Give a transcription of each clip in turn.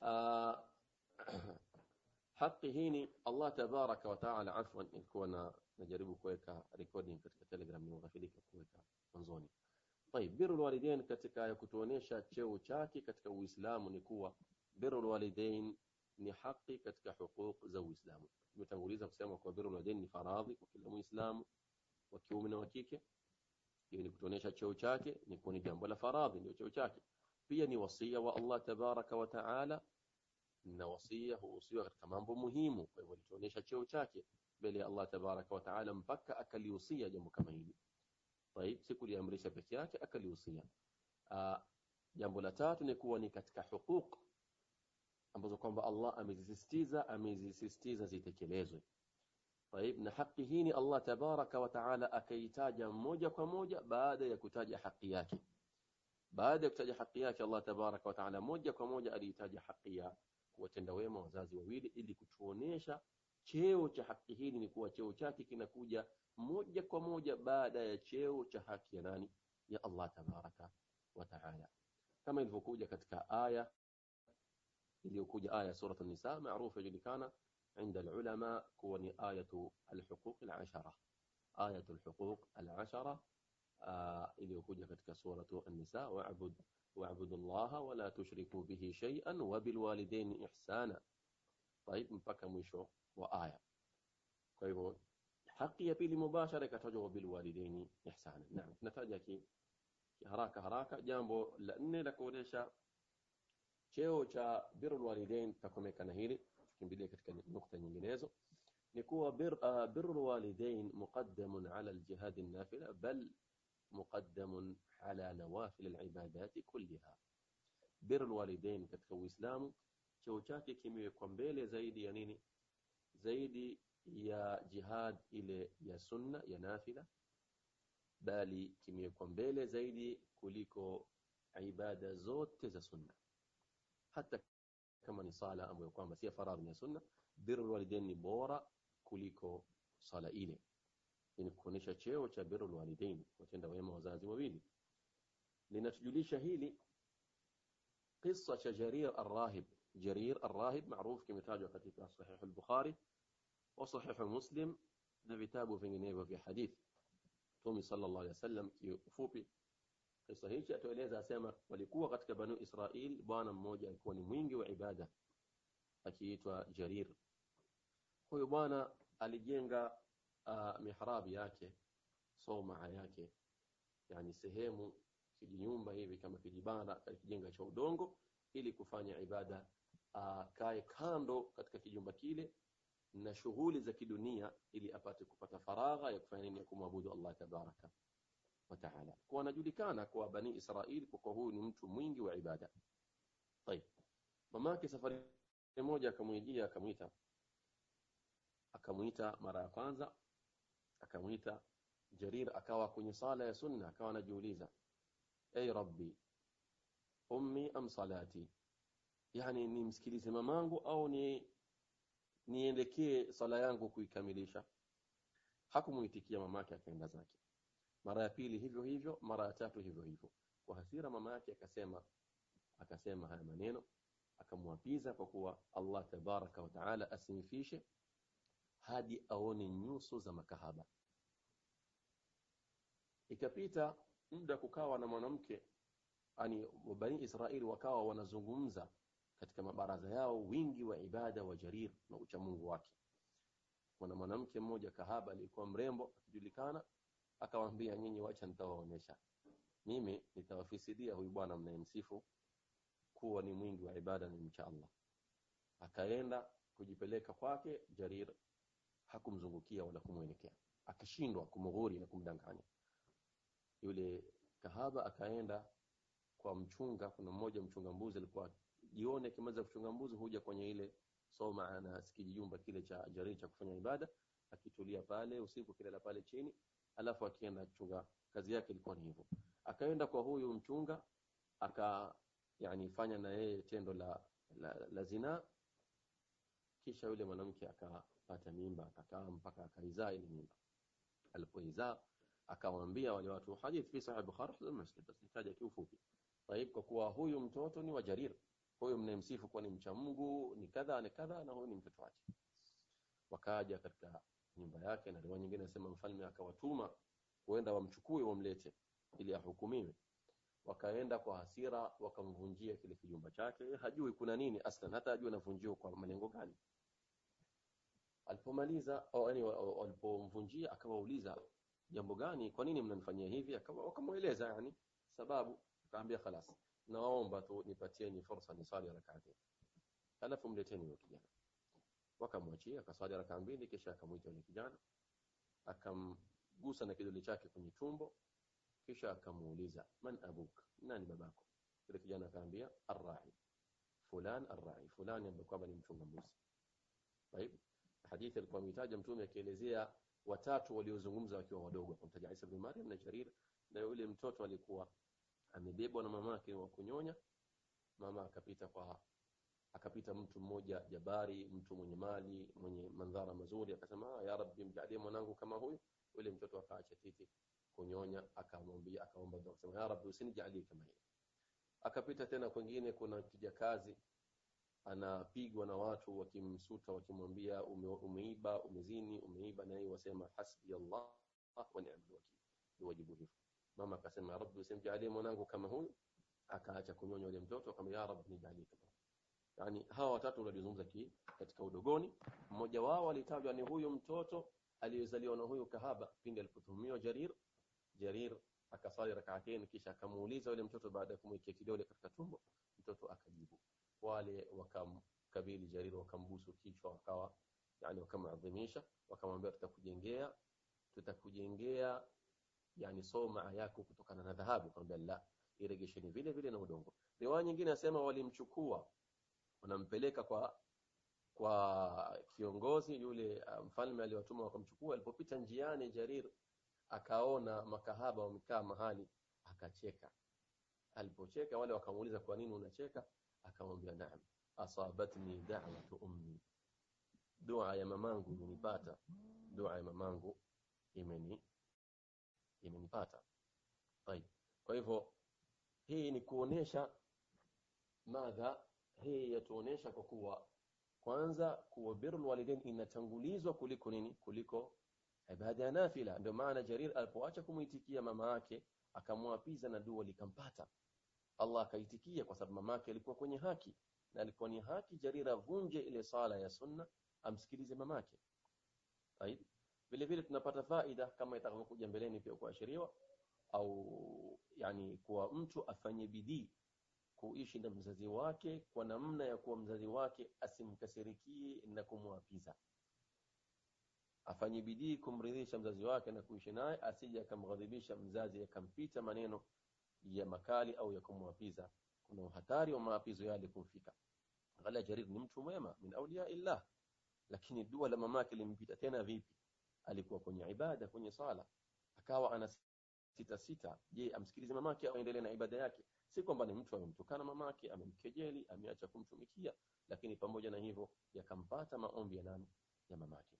uh, haki hii ni Allah tabaraka wa taala. Afwan, nilikuwa na najaribu kuweka recording katika Telegram, nimeghafilika kuweka mwanzoni. Tayib, birrul walidain katika ya kutuonesha cheo chake katika Uislamu ni kuwa birrul walidain ni haki katika huquq za Uislamu. Tumetanguliza kusema kwa birrul walidain ni faradhi kwa kila Muislamu wa kiume na wa kike. Hiyo ni kutuonesha cheo chake, ni kuwa ni jambo la faradhi, ndio cheo chake. فيني وصية والله تبارك وتعالى إن وصية هو وصية غير كمان بمهيمه ولتونيش هتشيو تشاكي بلي الله تبارك وتعالى مبكى أكل يوصية جمو كمهيمي طيب سيكولي أمريشة بكياكي أكل يوصية آه، جمو لتاتو نكواني كتك حقوق. ambazo kwamba Allah amezisisitiza amezisisitiza zitekelezwe. Tayib na haki طيب ni هيني الله تبارك وتعالى akaitaja موجا كموجا moja baada ya. Baada ya kutaja haki yake Allah tabaraka wa taala moja kwa moja aliitaja haki ya kuwatenda wema wazazi wawili, ili kutuonesha cheo cha haki hii ni kuwa cheo chake kinakuja moja kwa moja baada ya cheo cha haki ya nani? Ya Allah tabaraka wa taala, kama ilivyokuja katika aya iliyokuja aya surat an-Nisa maarufu yajulikana inda al-ulama kuwa ni ayatu al-huquq al-ashara, ayatu al-huquq al-ashara iliyokuja katika suratu an-Nisa, wa'bud wa'budu Allaha wa la tushriku bihi shay'an wa bil walidayni ihsana. Taib, mpaka mwisho wa aya. Kwa hivyo haki ya pili mubashara ikatajwa wa bil walidaini ihsana. Naam, tunataja ki haraka haraka. Jambo la nne la kuonesha cheo cha birrul walidain, tutakomeka na hili, tukimbilia katika nukta nyinginezo, ni kuwa birrul walidain muqaddamun ala aljihad an-nafila bal مقدم على نوافل العبادات كلها. بر الوالدين كتك الإسلام شوشاكي كمي يكون بيلي زيدي يعني زيدي يا جهاد إلى يا سنة يا نافلة. بالي كمي يكون بيلي زيدي كليكو عبادة زوت تزا سنة. حتى كمان نصالة أم يقوم بسيا فرار من سنة. بر الوالدين بورا كليكو صلاة إليه Ni kuonesha cheo cha birrul walidain, kutenda wema wazazi wawili. Linatujulisha hili kisa cha Jarir ar-Rahib. Jarir ar-Rahib maarufu kimetajwa katika Sahih al-Bukhari wa Sahih Muslim na vitabu vinginevyo vya hadithi. Mtume sallallahu alaihi wasallam kiufupi, kisa hichi atueleza, asema walikuwa katika Banu Israil bwana mmoja alikuwa ni mwingi wa ibada akiitwa Jarir. Huyu bwana alijenga uh, mihrabi yake somaa yake, yani sehemu kijinyumba hivi kama kijibanda kijenga cha udongo ili kufanya ibada. Akae kando katika kijumba kile na shughuli za kidunia ili apate kupata faragha ya kufanya nini? Ya kumwabudu Allah tabaraka wa taala. Kwa anajulikana kwa Bani Israil kwa huyu ni mtu mwingi wa ibada. Tayeb, mamake safari moja akamwijia, akamwita akamwita mara ya kwanza, akamwita Jarir, akawa kwenye sala ya sunna, akawa anajiuliza ay rabbi ummi am salati, yani nimsikilize mamangu au ni niendekee sala yangu kuikamilisha. Hakumuitikia mamake, akaenda zake. Mara ya pili hivyo hivyo, mara ya tatu hivyo hivyo. Kwa hasira mama yake akasema akasema haya maneno, akamwapiza kwa kuwa Allah tabaraka wa taala asimfishe hadi aone nyuso za makahaba. Ikapita muda, kukawa na mwanamke ani Bani israeli wakawa wanazungumza katika mabaraza yao wingi wa ibada wa Jarir na uchamungu wake. Kuna mwanamke mmoja kahaba aliyekuwa mrembo akijulikana, akawaambia nyinyi, wacha nitawaonyesha mimi, nitawafisidia huyu bwana mnayemsifu kuwa ni mwingi wa ibada ni mcha Allah. Akaenda kujipeleka kwake Jarir, hakumzungukia wala kumwelekea, akashindwa kumghuri na kumdanganya yule kahaba. Akaenda kwa mchunga, kuna mmoja mchunga mbuzi alikuwa jioni akimaliza kuchunga mbuzi huja kwenye ile soma na kijumba kile cha Jarir cha kufanya ibada, akitulia pale usiku, kilala pale chini, alafu akienda kuchunga. Kazi yake ilikuwa ni hivyo. Akaenda kwa huyu mchunga aka yani fanya na yeye tendo la, la, la zina, kisha yule mwanamke akapata mimba, akakaa mpaka akaizaa ile mimba. Alipoizaa akawaambia wale watu, hadith fi sahih Bukhari na Muslim, basi nitaja kiufupi. Taib, kwa kuwa huyu mtoto ni wa Jarir. Huyu mnayemsifu kuwa ni mcha Mungu ni kadha na kadha na huyu ni mtoto wake. Wakaja katika nyumba yake na riwaya nyingine nasema mfalme akawatuma kuenda wamchukue wamlete ili ahukumiwe. Wakaenda kwa hasira wakamvunjia kile kijumba chake. Hajui kuna nini aslan hata hajui anavunjiwa kwa malengo gani alipomaliza au yani walipomvunjia akawauliza jambo gani kwa nini mnanifanyia hivi wakamweleza yani sababu akaambia khalas naomba tu nipatieni fursa nisali rak'atayn alafu mleteni huyo kijana wakamwachia akaswali rakaa mbili kisha akamwita yule kijana akamgusa na kidole chake kwenye tumbo kisha akamuuliza man abuk nani babako yule kijana akaambia arra'i fulan arra'i fulani ambaye kwamba ni mchunga mbuzi طيب hadithi alikuwa ameitaja mtume akielezea watatu waliozungumza wakiwa wadogo. Akamtaja Isa bin Maryam na Jarir na yule mtoto alikuwa amebebwa na mamake wa kunyonya. Mama akapita kwa akapita mtu mmoja jabari mtu mwenye mali mwenye mandhara mazuri. Akasema ya rabbi mjalie mwanangu kama huyu. Yule mtoto akaacha titi kunyonya akamwambia akaomba dua akasema ya rabbi usinijalie kama yeye akapita tena kwingine kuna kijakazi anapigwa na watu wakimsuta wakimwambia ume, umeiba umezini umeiba na yeye wasema hasbi Allah wa ni'mal wakil ni wajibu hivyo. Mama akasema ya rabbi usimjalie mwanangu kama huyu. Akaacha kunyonya yule mtoto akamwambia ya rabbi nijalie kama yani hawa watatu walizungumza ki katika udogoni. Mmoja wao alitajwa ni huyu mtoto aliyezaliwa na huyu kahaba pindi alipotuhumiwa Jarir. Jarir akasali rak'atain kisha akamuuliza yule mtoto baada ya kumwekea kidole katika tumbo. Mtoto akajibu wale wakamkabili Jarir wakambusu kichwa wakawa yani wakamadhimisha wakamwambia tutakujengea tutakujengea yani soma yako kutokana na dhahabu. Akamwambia la iregesheni vile vile na udongo. Riwaya nyingine nasema walimchukua wanampeleka kwa kwa kiongozi yule mfalme aliwatuma wakamchukua. Alipopita njiani Jarir akaona makahaba wamekaa mahali akacheka. Alipocheka wale wakamuuliza kwa nini unacheka Akamwambia naam, asabatni da'watu ummi, dua ya mamangu imenipata, dua ya mamangu imeni imenipata. tayeb kwa hivyo hii ni kuonesha madha, hii yatuonesha kwa kuwa kwanza kuwa birrul walidain inatangulizwa kuliko nini? Kuliko ibada ya nafila. Ndio maana Jarir alipoacha kumuitikia mama yake akamwapiza na dua likampata. Allah akaitikia kwa sababu mamake alikuwa kwenye haki na alikuwa ni haki Jarira vunje ile sala ya sunna amsikilize mamake. Said vile vile tunapata faida kama itakavyokuja mbeleni pia kuashiriwa au yani kuwa mtu afanye bidii kuishi na mzazi wake kwa namna ya kuwa mzazi wake asimkasirikie na kumwapiza, afanye bidii kumridhisha mzazi wake na kuishi naye, asije akamghadhibisha mzazi akampita maneno ya makali au ya kumwapiza. Kuna uhatari wa maapizo yale kumfika. Angalia Jarir ni mtu mwema min awliya illah. Lakini dua la mamake limpita tena vipi? Alikuwa kwenye ibada kwenye sala. Akawa ana sita sita. Je amsikilize mamake au aendelee na ibada yake? Si kwamba ni mtu amemtukana mamake amemkejeli ameacha kumtumikia. Lakini pamoja na hivyo yakampata maombi ya nani? Ya mamake.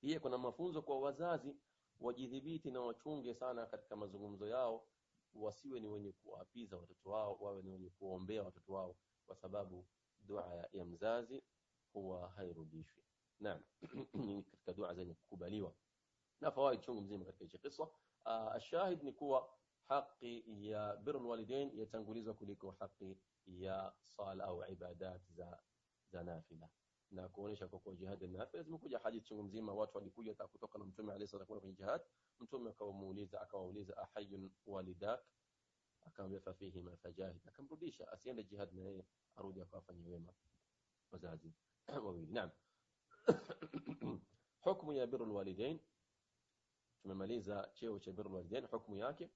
Pia kuna mafunzo kwa wazazi wajidhibiti na wachunge sana katika mazungumzo yao wasiwe ni wenye kuwapiza watoto wao wawe ni wenye kuombea watoto wao kwa sababu dua ya mzazi huwa hairudishwi. Naam katika dua zenye kukubaliwa. Na fawaid chungu mzima katika hicho kisa. Ashahid ni kuwa haki ya birrul walidain yatangulizwa kuliko haki ya sala au ibadat za za nafila na kuonesha kwa kuwa jihad nafila zimekuja hadithi chungu mzima watu walikuja kutoka na mtume alayhi salatu kwenye jihad. Mtume akawamuuliza akawauliza ahayun walidak? Akamwambia fafihi ma fajahid. Akamrudisha asiende jihad na yeye arudi akawafanyia wema wazazi wawili. Naam. Hukumu ya birrul walidain. Tumemaliza cheo cha birrul walidain hukumu yake.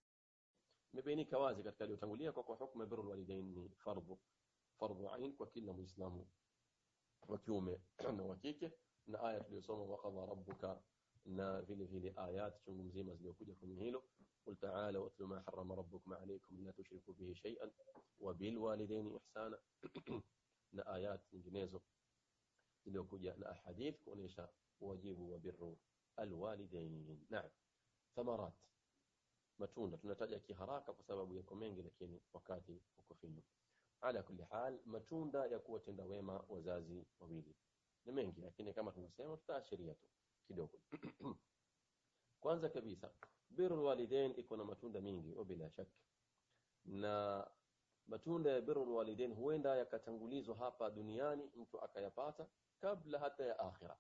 Imebainika wazi katika aliyotangulia kwa kuwa hukumu ya birrul walidain ni fardhu. Fardhu ain kwa kila muislamu wa kiume na wa aya tuliyosoma waqadha rabbuka na vile vile ayat chungu mzima zilizokuja kwenye hilo قل تعالى واتل ما حرم ربكم عليكم لا تشركوا به شيئا وبالوالدين ihsana na ayat nyinginezo zilizokuja na ahadith kuonesha wajibu wa birru alwalidain naam thamarat matunda tunataja kiharaka kwa sababu yako mengi lakini wakati uko finyu ala kulli hal matunda ya kuwatenda wema wazazi wawili. Ni mengi lakini kama tunasema tutaashiria tu kidogo. Kwanza kabisa birrul walidain iko na matunda mingi bila shaka na matunda ya birrul walidain huenda yakatangulizwa hapa duniani mtu akayapata kabla hata ya akhira.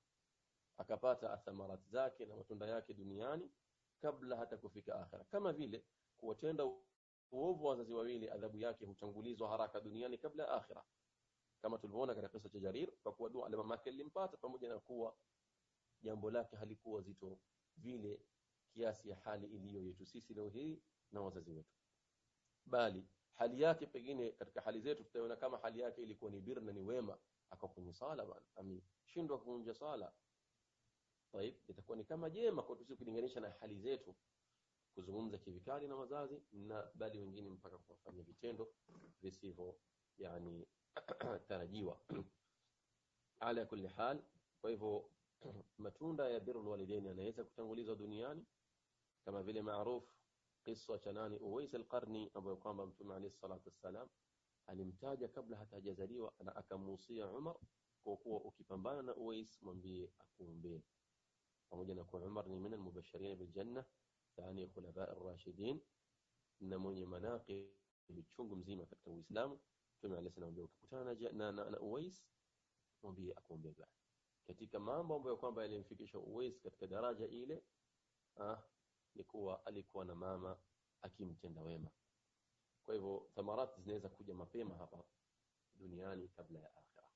Akapata athamarat zake na matunda yake duniani kabla hata kufika akhira. Kama vile kuwatenda Uovu wa wazazi wawili adhabu yake huchangulizwa haraka duniani kabla ya akhira, kama tulivyoona katika kisa cha Jarir, kwa kuwa dua la mamake lilimpata pamoja na kuwa jambo lake halikuwa zito vile kiasi ya hali iliyo yetu sisi leo hii na wazazi wetu, bali hali yake pengine katika hali zetu tutaona kama hali yake ilikuwa ni birna, ni wema, akawa sala bwana, ameshindwa kuvunja sala. Taib, itakuwa ni kama jema kwa tusi kulinganisha na hali zetu. Kuzungumza kivikali na wazazi na bali wengine mpaka kufanya vitendo visivyo yani tarajiwa ala kulli hal kwa hivyo matunda ya birrul walidain yanaweza kutangulizwa duniani kama vile maarufu kisa cha nani Uwais al-Qarni ambaye kwamba Mtume عليه الصلاه والسلام alimtaja kabla hata hajazaliwa na akamuhusia Umar kwa kuwa ukipambana na Uwais mwambie akuombee pamoja na kuwa Umar ni min al-mubashirin ثاني خلفاء الراشدين نموني مناقي بتشونغ مزيمة فكتو إسلام فما لسنا بيوك كتانا جاءنا نانا أويس وبيه أقوم بيبع كتيك ما أمبو بيوكوان بيلين فيك إشو أويس كتك دراجة إيلي آه لكوا أليكوا نماما أكيم تندويما كويفو ثمرات زنيزة كوجة ما فيما هبا دنياني قبل آخرة.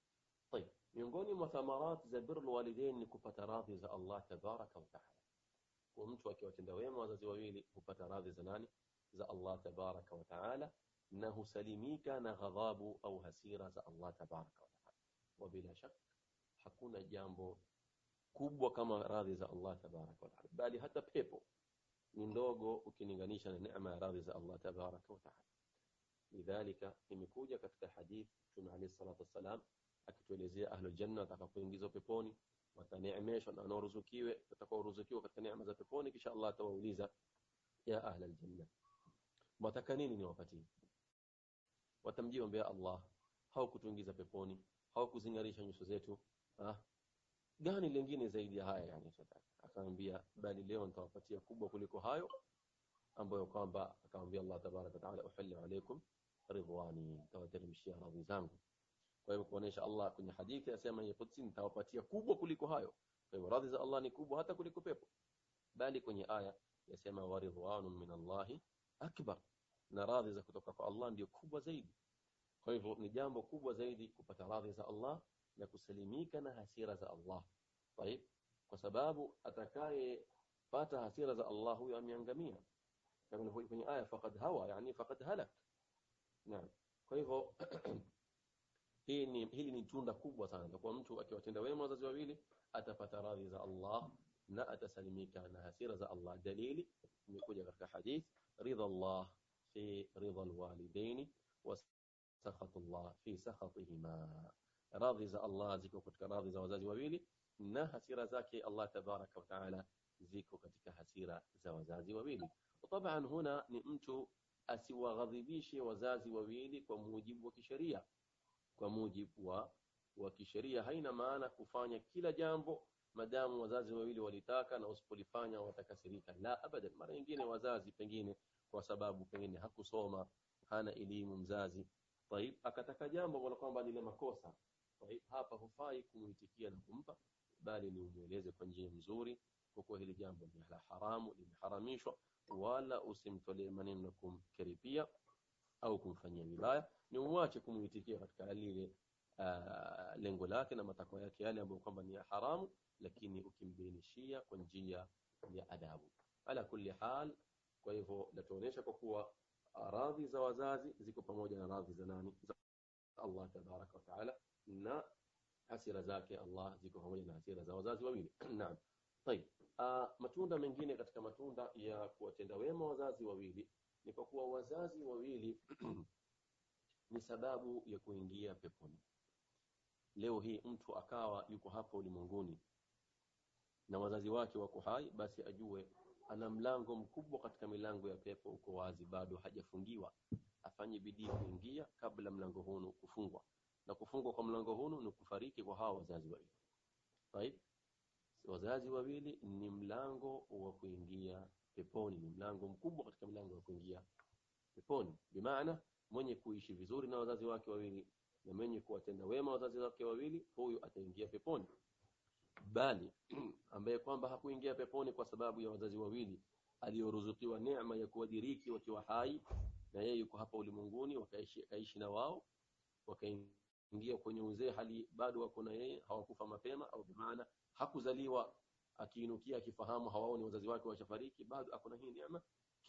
طيب ينقوني مثمرات زبر الوالدين لكوبة راضي زى الله تبارك وتعالى. Kwa mtu akiwatenda wema wazazi wawili hupata radhi za nani? Za Allah tabaraka wa taala na husalimika na ghadhabu au hasira za Allah tabaraka wa taala. Wa bila shak hakuna jambo kubwa kama radhi za Allah tabaraka wa taala. Bali hata pepo ni ndogo ukilinganisha na neema ya radhi za Allah tabaraka wa taala. Lidhalika imekuja katika hadith Mtume alayhi salatu wassalam akituelezea ahlul janna watakapoingizwa peponi wataneemeshwa na wanaoruzukiwe watakaoruzukiwa katika neema za peponi kisha Allah atawauliza ya ahla janna wataka nini niwapatie? Watamjiombea Allah haukutuingiza peponi haukuzingarisha nyuso zetu ah gani lingine zaidi ya haya yani akaambia bali leo nitawapatia kubwa kuliko hayo ambayo kwamba akamwambia Allah tabaraka wa taala uhillu alaykum ridwani nitawateremshia radhi zangu kwa hivyo kuonesha Allah kwenye hadithi asema ya Qudsi nitawapatia kubwa kuliko hayo kwa hivyo radhi za Allah ni kubwa hata kuliko pepo bali kwenye aya yasema waridwanun min Allahi akbar na radhi za kutoka kwa Allah ndio kubwa zaidi kwa hivyo ni jambo kubwa zaidi kupata radhi za Allah na kusalimika na hasira za Allah طيب kwa sababu atakayepata hasira za Allah huyo ameangamia kama kwenye aya faqad hawa yani faqad halak naam kwa hivyo hii ni hili ni tunda kubwa sana kwa mtu akiwatenda wema wazazi wawili atapata radhi za Allah na atasalimika na hasira za Allah dalili imekuja katika hadith ridha Allah fi ridha alwalidain wa sakhatu Allah fi sakhatihima radhi za Allah ziko katika radhi za wazazi wawili na hasira zake Allah tabaraka wa taala ziko katika hasira za wazazi wawili طبعا هنا ni mtu asiwaghadhibishe wazazi wawili kwa mujibu wa kisheria kwa mujibu wa wa kisheria. Haina maana kufanya kila jambo madamu wazazi wawili walitaka, na usipolifanya watakasirika. La abadan. Mara nyingine wazazi pengine kwa sababu pengine hakusoma hana elimu mzazi, taib akataka jambo kana kwamba lile makosa, taib hapa hufai kumuitikia na kumpa, bali ni umweleze kwa njia nzuri, kwa kuwa hili jambo ni la haramu, limeharamishwa, wala usimtolee maneno na au kumfanyia vibaya ni uwache kumuitikia katika lile ah, lengo lake na matakwa yake yale ambayo kwamba ni ya haramu, lakini ukimbainishia kwa njia ya adabu. Ala kulli hal, kwa hivyo latuonyesha kwa kuwa ah, radhi za wazazi ziko pamoja na radhi za nani? Za Allah tabaraka wa taala, na hasira zake Allah ziko pamoja na hasira za wazazi wawili. Naam. tayeb ah, matunda mengine katika matunda ya kuwatenda wema wazazi wawili ni kwa kuwa wazazi wawili ni sababu ya kuingia peponi. Leo hii mtu akawa yuko hapa ulimwenguni na wazazi wake wako hai basi ajue ana mlango mkubwa katika milango ya pepo uko wazi bado hajafungiwa. Afanye bidii kuingia kabla mlango huu kufungwa. Na kufungwa kwa mlango huu ni kufariki kwa hawa wazazi wawili. Right? wazazi wawili ni mlango wa kuingia peponi ni mlango mkubwa katika milango ya kuingia peponi. Bimaana mwenye kuishi vizuri na wazazi wake wawili na mwenye kuwatenda wema wazazi wake wawili huyu ataingia peponi. Bali ambaye kwamba hakuingia peponi kwa sababu ya wazazi wawili aliyoruzukiwa neema ya kuwadiriki wakiwa hai na yeye yuko hapa ulimwenguni wakaishi kaishi na wao wakaingia kwenye uzee hali bado wako na yeye hawakufa mapema au bimaana hakuzaliwa akiinukia akifahamu hawaoni wazazi wake washafariki bado ako na hii neema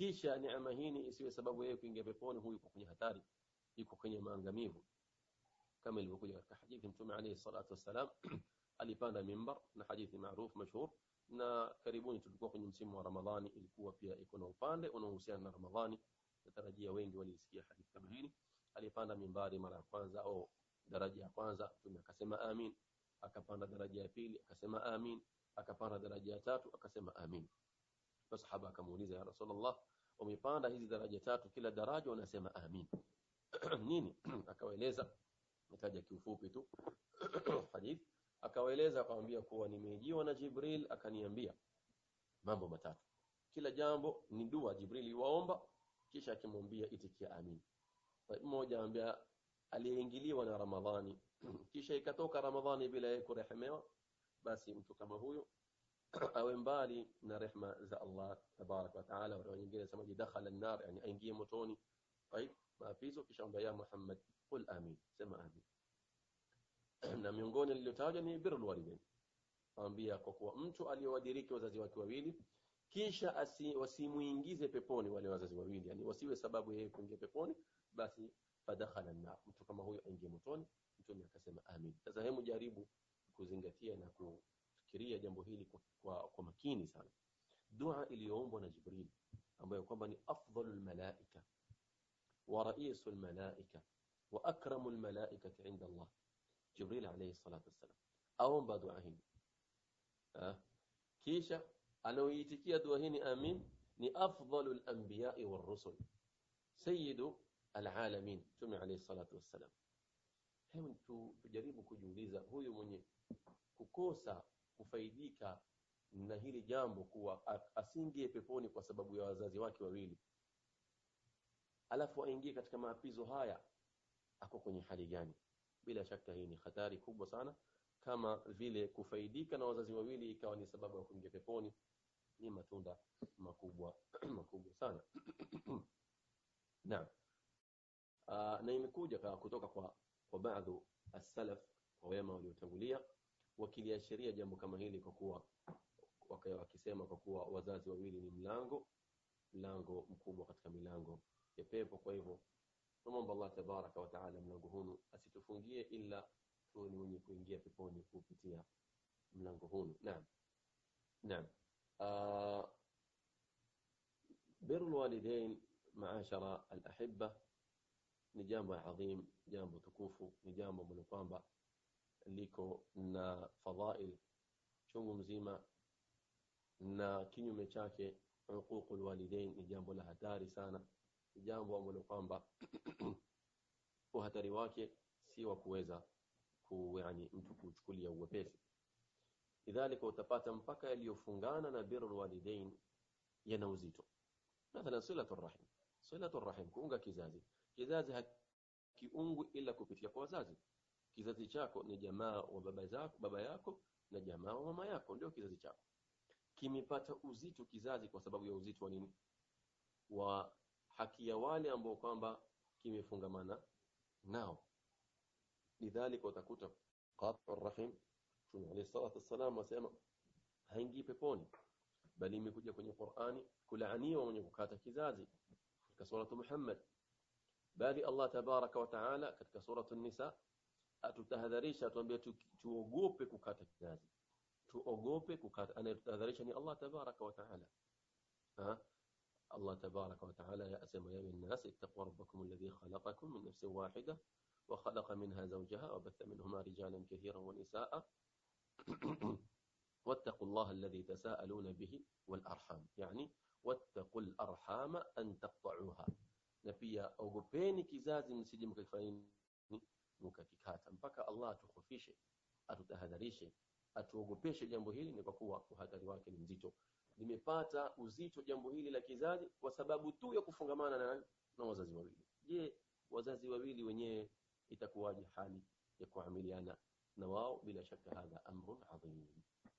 kisha neema hii isiwe sababu yeye kuingia peponi huyu yuko kwenye hatari yuko kwenye maangamivu. Kama ilivyokuja katika hadithi mtume alayhi salatu wassalam alipanda mimbar na hadithi maarufu mashhur na karibuni tulikuwa kwenye msimu wa Ramadhani ilikuwa pia iko na upande unaohusiana na Ramadhani natarajia wengi walisikia hadithi kama hili. Alipanda mimbari mara ya kwanza au daraja ya kwanza mtume akasema amin. Akapanda daraja ya pili akasema amin. Akapanda daraja ya tatu akasema amin masahaba akamuuliza ya rasulullah umepanda hizi daraja tatu kila daraja unasema amin. Nini? Akawaeleza nitaja kiufupi tu. Hadith akawaeleza akamwambia kuwa nimejiwa na Jibril akaniambia mambo matatu. Kila jambo ni dua Jibril iwaomba kisha akimwambia itikia amin. Mmoja anambia aliyeingiliwa na Ramadhani kisha ikatoka Ramadhani bila yeye kurehemewa basi mtu kama huyo awe mbali na rehma za Allah tabarak wa taala. Wale wengine wasemaje, dakhala an-nar, yani aingie motoni. Tayib, maapizo kisha omba Muhammad, qul amin, sema amin. Na miongoni lililotajwa ni birrul walidain, ambia kwa kuwa mtu aliyowadiriki wazazi wake wawili kisha asi, wasimuingize peponi wale wazazi wawili, yani wasiwe sababu yeye kuingia peponi, basi fadakhala an-nar, mtu kama huyo aingie motoni. Mtume akasema amin. Sasa hebu jaribu kuzingatia na ku kufikiria jambo hili kwa, kwa, kwa makini sana dua iliyoombwa na Jibril ambayo kwamba ni afdalul malaika wa raisul malaika wa akramul malaikati inda Allah Jibril alayhi salatu wassalam aomba dua hii kisha anaoitikia dua hii ni amin ni afdalul anbiya'i war rusul sayyidu alalamin tume alayhi salatu wassalam hebu tujaribu kujiuliza huyu mwenye kukosa kufaidika na hili jambo kuwa asiingie peponi kwa sababu ya wazazi wake wawili. Alafu aingie katika maapizo haya ako kwenye hali gani? Bila shaka hii ni hatari kubwa sana. Kama vile kufaidika na wazazi wawili ikawa ni sababu ya kuingia peponi ni matunda makubwa makubwa sana. Naam. Na imekuja kutoka kwa kwa baadhi as-salaf kwa wema waliotangulia wakiliashiria jambo kama hili kwa kuwa wakisema kwa kuwa wazazi wawili ni mlango mlango mkubwa katika milango ya pepo kwa hivyo tunamwomba Allah tabaraka wa taala mlango huu asitufungie ila tuwe ni wenye kuingia peponi kupitia mlango huu naam naam بر الوالدين معاشر الأحبة ni jambo adhim jambo tukufu ni jambo ambalo kwamba liko na fadhail chungu mzima na kinyume chake huququl walidain ni jambo la hatari sana. Ni jambo ambalo kwamba uhatari wake si wa kuweza ku yani mtu kuchukulia uwepesi. Lidhalika utapata mpaka yaliyofungana na birrul walidain yana uzito. Mathalan silatu rahim. Silatu rahim kuunga kizazi. Kizazi hakiungwi ila kupitia kwa wazazi kizazi chako ni jamaa wa baba zako baba yako na jamaa wa mama yako. Ndio kizazi chako. Kimepata uzito kizazi kwa sababu ya uzito wa nini? Wa haki ya wale ambao kwamba kimefungamana nao. Lidhalika utakuta rahim Mtume alayhi haingii peponi bali imekuja kwenye Qur'ani kulaaniwa mwenye kukata kizazi. Katika suratu Muhammad bali Allah tabaraka wa taala katika suratu Nisa atutahadharisha atuambia tu, tuogope kukata kizazi tuogope kukata anayetutahadharisha ni Allah tabaraka wa taala Allah tabaraka wa taala asema ya ayyuhan nas ittaqu rabbakum alladhi khalaqakum min nafsin wahida wa khalaqa minha zawjaha wa batha minhuma rijalan kathiran wa nisaa واتقوا الله الذي تساءلون به والأرحام يعني واتقوا الأرحام أن تقطعوها na pia ogopeni kizazi msije mkakifanya mkakikata mpaka Allah atukhofishe atutahadharishe atuogopeshe jambo hili ni kwa kuwa uhatari wake ni mzito. Limepata uzito jambo hili la kizazi kwa sababu tu ya kufungamana na, na wazazi wawili. Je wazazi wawili wenyewe itakuwaje hali ya kuamiliana na wao? Bila shaka hadha amrun adhim.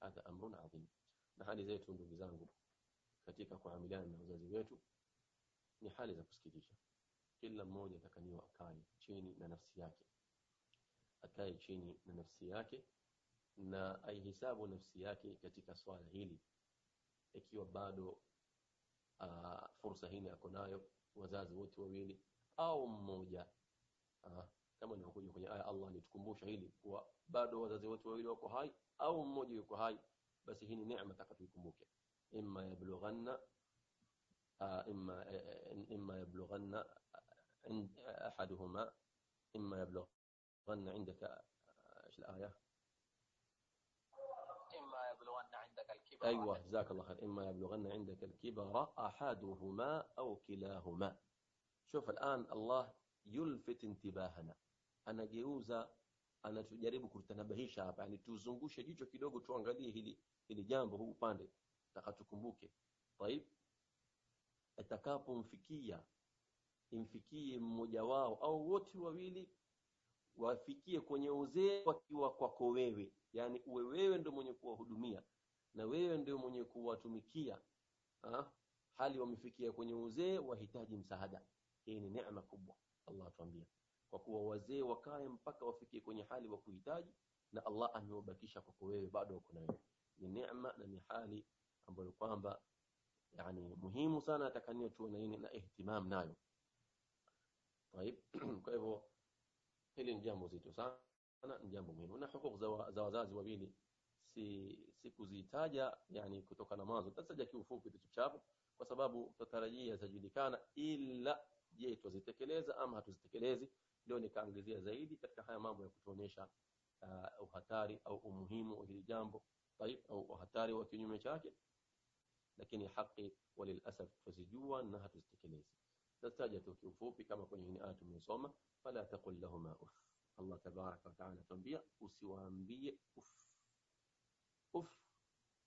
Hadha amrun adhim. Na hali zetu ndugu zangu katika kuamiliana na wazazi wetu ni hali za kusikitisha. Kila mmoja atakaniwa akae chini na nafsi yake akae chini na nafsi yake na aihisabu nafsi yake katika swala hili ikiwa bado uh, fursa hii ako nayo wazazi wote wawili au mmoja uh, kama inakuja kwenye aya Allah alitukumbusha hili kuwa bado wazazi wote wawili wako hai au mmoja yuko hai basi hii ni neema takatuikumbuke imma yablughanna uh, imma uh, imma yablughanna عند أحدهما إما يبلغن عندك إيش الآية؟ إما يبلغن عندك الكبر. أيوه جزاك الله خير. إما يبلغن عندك الكبر أحدهما أو كلاهما. شوف الآن الله يلفت انتباهنا. أنا جيوزا أنا تجربوا كرتنبهيش هابا يعني تزنقوش جيجو كيلوغو توانغاليه هلي هلي جانبه هو باندي. تكتكمبوكي طيب؟ اتكابو إن مفكية مجواو أو وطي وويلي wafikie kwenye uzee wakiwa kwako wewe yani uwe wewe ndio mwenye kuwahudumia na wewe ndio mwenye kuwatumikia ha? hali wamefikia kwenye uzee wahitaji msaada hii ni neema kubwa Allah atuambia kwa kuwa wazee wakae mpaka wafikie kwenye hali wa kuhitaji na Allah amewabakisha kwako wewe bado wako na wewe ni neema na ni hali ambayo kwamba yani muhimu sana atakania tuwe na nini na ihtimam nayo طيب kwa hivyo Hili ni jambo zito sana, ni jambo muhimu, na hukuku za wazazi wawili sikuzitaja yani kutoka na mwanzo, tutataja kiufupi tu chapo, kwa sababu tutarajia zitajulikana, ila je, twazitekeleza ama hatuzitekelezi? Leo nikaangazia zaidi katika haya mambo ya kutuonyesha uh, uhatari au umuhimu wa hili jambo tayib, au uhatari wa kinyume chake, lakini haki walilasaf twazijua na hatuzitekelezi tataja tu kiufupi kama kwenye hii aya tumesoma fala taqul lahuma uff. Allah tabaraka wa taala tuambia usiwaambie uff. Uff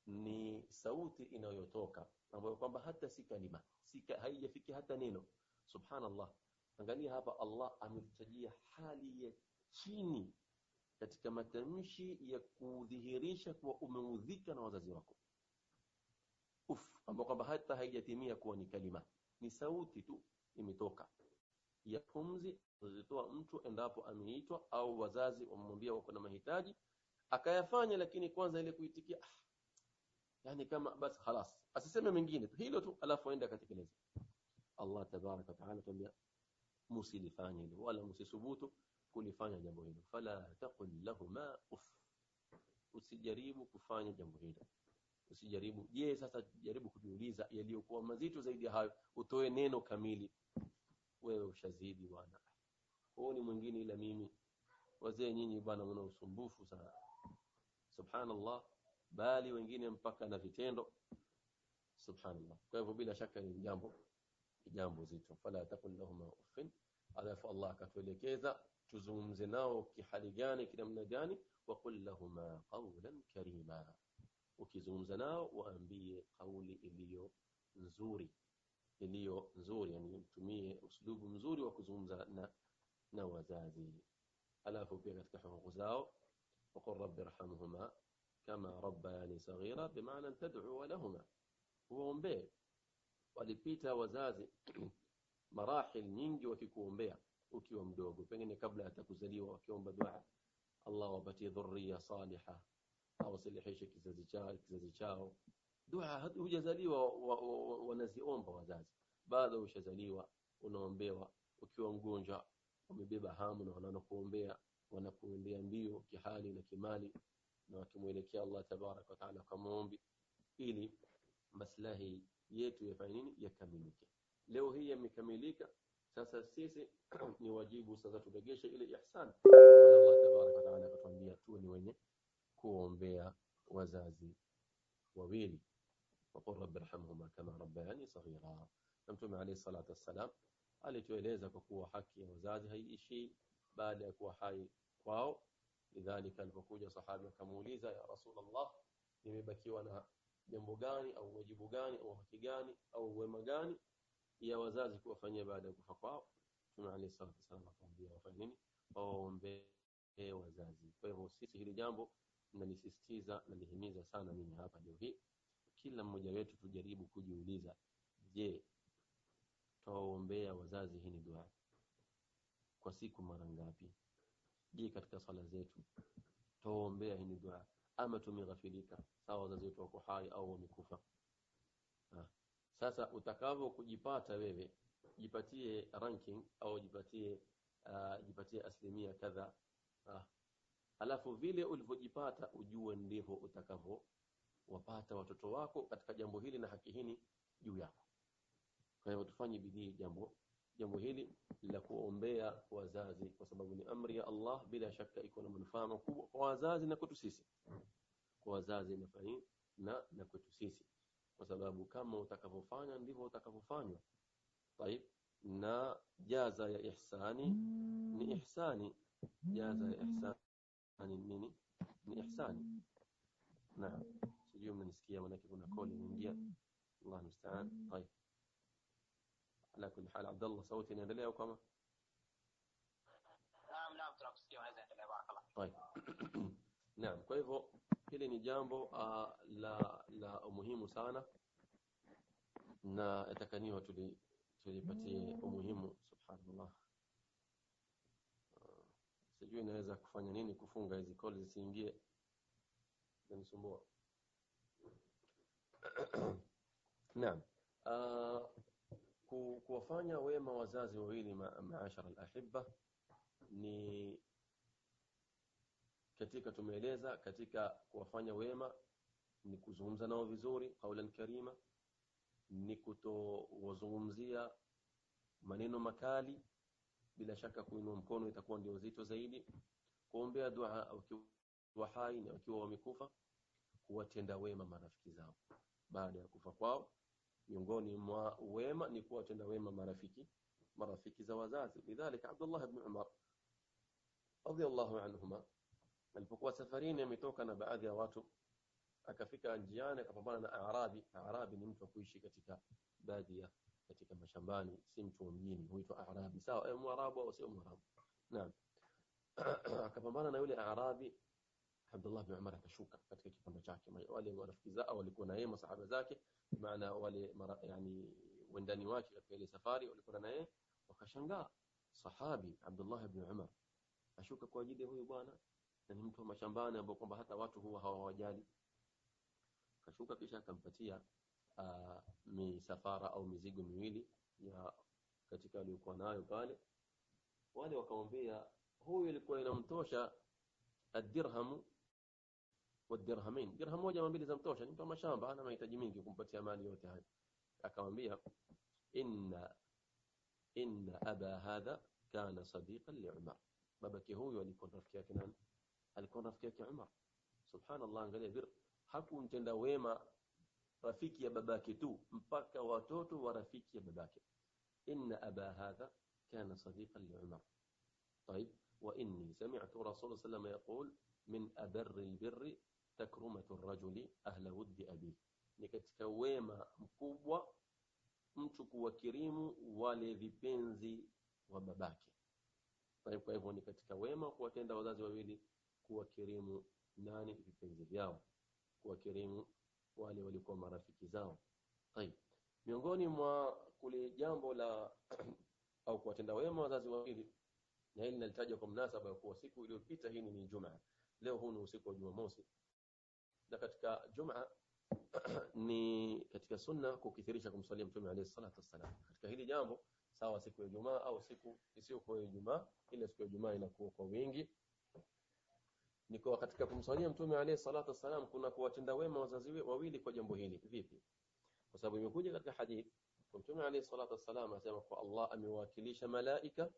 ni sauti inayotoka ambayo kwamba hata si kalima si haijafiki hata neno. Subhanallah. Angalia hapa Allah ametutajia hali ya chini katika matamshi ya kudhihirisha kuwa umeudhika na wazazi wako. Uff, ambayo kwamba hata haijatimia kuwa ni kalima. Ni sauti tu imetoka. Ya pumzi azozitoa mtu endapo ameitwa au wazazi wamwambia wako na mahitaji akayafanya lakini kwanza ile kuitikia ah, yani kama basi halas asiseme mengine tu hilo tu alafu aende akatekeleza allah tabaraka wataala tuambia msilifanye hilo wala msisubutu kulifanya jambo hilo. Fala taqul lahuma uff. Usijaribu kufanya jambo hilo. Usijaribu je sasa jaribu kujiuliza yaliyokuwa mazito zaidi ya hayo utoe neno kamili. Wewe ushazidi bwana huoni mwingine ila mimi wazee nyinyi bwana mna usumbufu sana subhanallah bali wengine mpaka na vitendo subhanallah kwa hivyo bila shaka ni jambo jambo zito fala takun lahuma uffin alafu Allah akatuelekeza tuzungumze nao kihali gani kinamna gani waqul lahuma qawlan karima ukizungumza nao waambie kauli iliyo nzuri iliyo nzuri yani mtumie uslubu mzuri wa kuzungumza na na wazazi alafu pia katika hukuku zao waqul rabbi irhamhuma kama rabbayani saghira bimaana tad'u lahuma uombee walipita wazazi marahil nyingi wakikuombea ukiwa mdogo pengine kabla hata kuzaliwa wakiomba dua Allah wapatie dhurriya saliha awasilihishe kizazi chao kizazi chao dua hujazaliwa wanaziomba wazazi. Bado ushazaliwa unaombewa ukiwa mgonjwa wamebeba hamu na wanakuombea wanakuendea mbio kihali na kimali na wakimwelekea Allah tabaraka wataala kwa maombi ili maslahi yetu yafanye nini? Yakamilike. Leo hii yamekamilika sasa sisi ni wajibu sasa turegeshe ile ihsan. Allah tabarak wa taala akatuambia tu ni wenye kuombea wazazi wawili وقل رب ارحمهما كما ربياني صغيرا. نمتم عليه الصلاة والسلام. قال تو إليزك وكوا حكي وزاد هاي إشي. بالك وحاي كواو لذلك البكوجة صحابي كموليزا يا رسول الله. نمي بكي وأنا جنبوغاني أو وجبوغاني أو حكيغاني أو ومغاني. يا وزازك وفني بالك وفقواو ثم عليه الصلاة والسلام وفنيني. وفنيني وومبه وزازي فهو سيسي هلي جامبو. نلسيستيزا نلهميزا سانا مني هابا ديوهي kila mmoja wetu tujaribu kujiuliza je twawaombea wazazi hii ni dua kwa siku mara ngapi je katika sala zetu twawaombea hii ni dua ama tumeghafilika sawa wazazi wetu wako hai au wamekufa Ah. sasa utakavyo kujipata wewe jipatie ranking au jipatie uh, jipatie asilimia kadha uh, alafu vile ulivyojipata ujue ndivyo utakavyo wapata watoto wako katika jambo hili na haki hini juu yako. Kwa hivyo tufanye bidii jambo jambo hili la kuombea wazazi, kwa sababu ni amri ya Allah, bila shaka iko na manufaa makubwa kwa wazazi na kwetu sisi, kwa wazazi na na na kwetu sisi, kwa sababu kama utakavyofanya ndivyo utakavyofanywa. Taib, na jaza ya ihsani ni ihsani, jaza ya ihsani nini? Ni ihsani. na اليوم نسكية ولا كيقولنا كولي من جيت الله المستعان. طيب. على كل حال عبد الله صوتي هذا لي أو كما نعم طيب. نعم تراكسكي وهذا هذا اللي بعقله طيب. نعم كيفو هلين جامبو آه، لا لا مهم سانا. نا اتكاني هو تولي تولي باتي مهم سبحان الله. sijui inaweza kufanya nini kufunga hizi koli zisiingie zanisumbua naam. Uh, ku, kuwafanya wema wazazi wawili ma, maashara alahibba ni katika tumeeleza katika kuwafanya wema ni kuzungumza nao vizuri qaulan karima ni kutowazungumzia maneno makali bila shaka kuinua mkono itakuwa ndio zito zaidi kuombea dua wakiwa hai na wakiwa wamekufa kuwatenda wema marafiki zao baada ya kufa kwao. Miongoni mwa wema ni kuwatenda wema marafiki marafiki za wazazi. Lidhalika Abdullah ibn Umar radiyallahu anhuma alipokuwa safarini ametoka na baadhi ya watu akafika njiani akapambana na Arabi. Arabi ni mtu wa kuishi katika badia katika mashambani si mtu mjini huitwa Arabi. Sawa eh Mwarabu au sio Mwarabu? Naam. Akapambana na yule Arabi Abdullah bin Umar akashuka katika kipando chake. Wale marafiki zao walikuwa na yeye, masahaba zake, maana wale yani wendani wake katika ile safari walikuwa na yeye, wakashangaa sahabi Abdullah bin Umar ashuka kwa ajili ya huyu bwana, na ni mtu wa mashambani ambao kwamba hata watu huwa hawawajali. Kashuka kisha akampatia uh, misafara au mizigo miwili ya katika aliyokuwa nayo pale. Wale wakamwambia huyu ilikuwa inamtosha adirhamu والدرهمين dirham moja ama mbili zamtosha ni mtu wa mashamba hana mahitaji mingi kumpatia mali yote haya akamwambia inna inna aba hadha kana sadiqan li Umar babake huyu alikuwa rafiki yake nani alikuwa rafiki yake Umar subhanallah angalia bir hakumtenda wema rafiki ya babake tu mpaka watoto wa rafiki ya babake inna aba hadha kana sadiqan li Umar طيب وإني سمعت رسول صلى الله عليه وسلم يقول من أبر البر takrumatu rajuli ahla wuddi abi, ni katika wema mkubwa mtu kuwakirimu wale vipenzi wa babake. Kwa hivyo ni katika wema kuwatenda wazazi wawili kuwakirimu nani? Vipenzi vyao, kuwakirimu wale walikuwa marafiki zao. Tayeb, miongoni mwa kule jambo la au kuwatenda wema wazazi wawili, na hili nalitajwa kwa mnasaba ya kuwa siku iliyopita hii ni juma leo huu ni usiku wa Jumamosi na katika juma ni katika sunna kukithirisha kumswalia mtume alayhi salatu wassalam. Katika hili jambo sawa siku ya Ijumaa au siku isiyokuwa ya Ijumaa ile siku ya Ijumaa inakuwa kwa wingi. Ni kwa katika kumswalia mtume alayhi salatu wassalam kuna kuwatenda wema wazazi wawili kwa jambo hili. Vipi? Kwa sababu imekuja katika hadith mtume alayhi salatu wassalam anasema kwa Allah amewakilisha malaika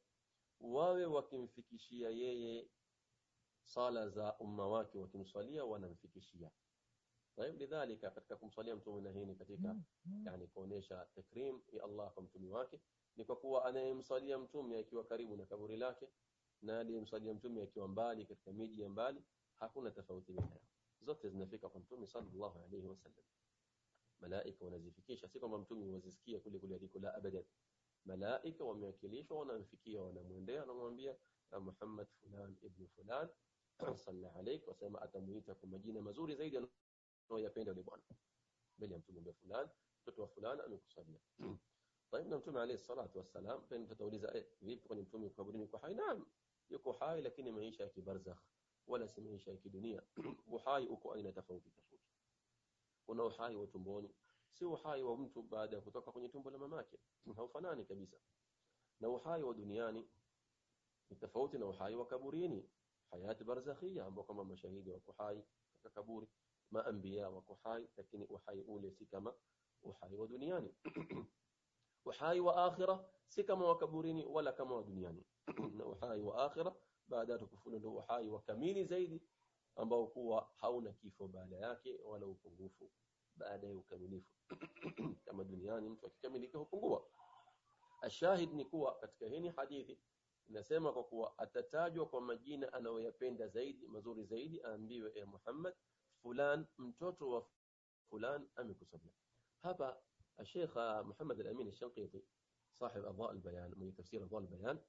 wawe wakimfikishia yeye sala za umma wake wakimswalia wanamfikishia طيب lidhalika katika kumswalia mtume na hii ni katika yani kuonesha takrim ya Allah kwa mtume wake ni kwa kuwa anayemsalia mtume akiwa karibu na kaburi lake na aliyemsalia mtume akiwa mbali katika miji ya mbali hakuna tofauti baina yao zote zinafika kwa mtume sallallahu alayhi wasallam malaika wanazifikisha si kwamba mtume wazisikia kule kule aliko la abadan malaika wamewakilishwa wanamfikia wanamwendea wanamwambia ya Muhammad fulan ibn fulan Salla alayk wasema atamuita kwa majina mazuri zaidi anayoyapenda yule bwana mbele ya mtume fulani mtoto wa fulani amekusalia طيب na mtume alayhi salatu wassalam pia tutauliza eh vipi kwani mtume kaburini yuko hai naam yuko hai lakini maisha ya kibarzakh wala si maisha ya kidunia uhai uko aina tofauti tofauti kuna uhai wa tumboni si uhai wa mtu baada ya kutoka kwenye tumbo la mamake haufanani kabisa na uhai wa duniani ni tofauti na uhai wa kaburini hayati barzakhia ambao kama mashahidi wako hai katika kaburi maanbiya wako hai lakini uhai ule si kama uhai wa duniani uhai wa akhira si kama wa kaburini wala kama wa duniani na uhai wa akhira baada ya kufufuliwa ndio uhai wa kamili zaidi ambao kuwa hauna kifo baada yake wala upungufu baada ya ukamilifu kama duniani mtu akikamilika hupungua ashahid ni kuwa katika hii hadithi inasema kwa kuwa atatajwa kwa majina anayoyapenda zaidi mazuri zaidi, aambiwe e Muhammad, fulan mtoto wa fulan amekusomea. Hapa Sheikh ah, Muhammad al-Amin sahib Adha al-Bayan, mwenye tafsiri Adha al-Bayan,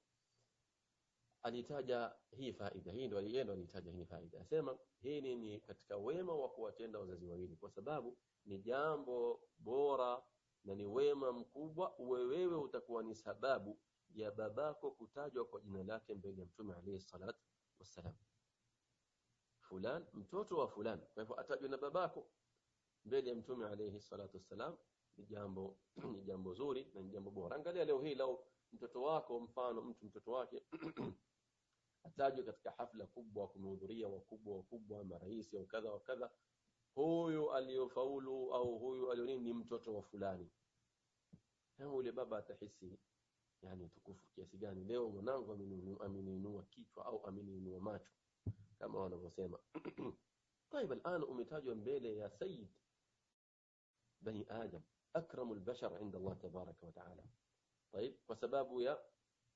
alitaja hii faida hii, ndio yeye alitaja hii faida, asema hii ni katika wema wa kuwatenda wazazi wawili, kwa sababu ni jambo bora na ni wema mkubwa, wewe utakuwa ni sababu ya babako kutajwa kwa jina lake mbele ya mtume alayhi salatu wassalam. Fulan mtoto wa fulan. Kwa hivyo atajwa na babako mbele ya mtume alayhi salatu wassalam. Ni jambo ni jambo zuri na ni jambo bora. Angalia leo hii lao mtoto wako mfano mtu mtoto wake atajwe katika hafla kubwa kumhudhuria wakubwa wakubwa marais au kadha wa kadha. Huyu aliyofaulu au huyu alionini ni mtoto wa fulani. Yule baba atahisi yani tukufu kiasi gani leo mwanangu ameniinua kichwa au ameniinua macho kama wanavyosema طيب الآن umetajwa mbele ya sayyid bani adam akramu albashar inda Allah tabaraka wa taala طيب kwa sababu ya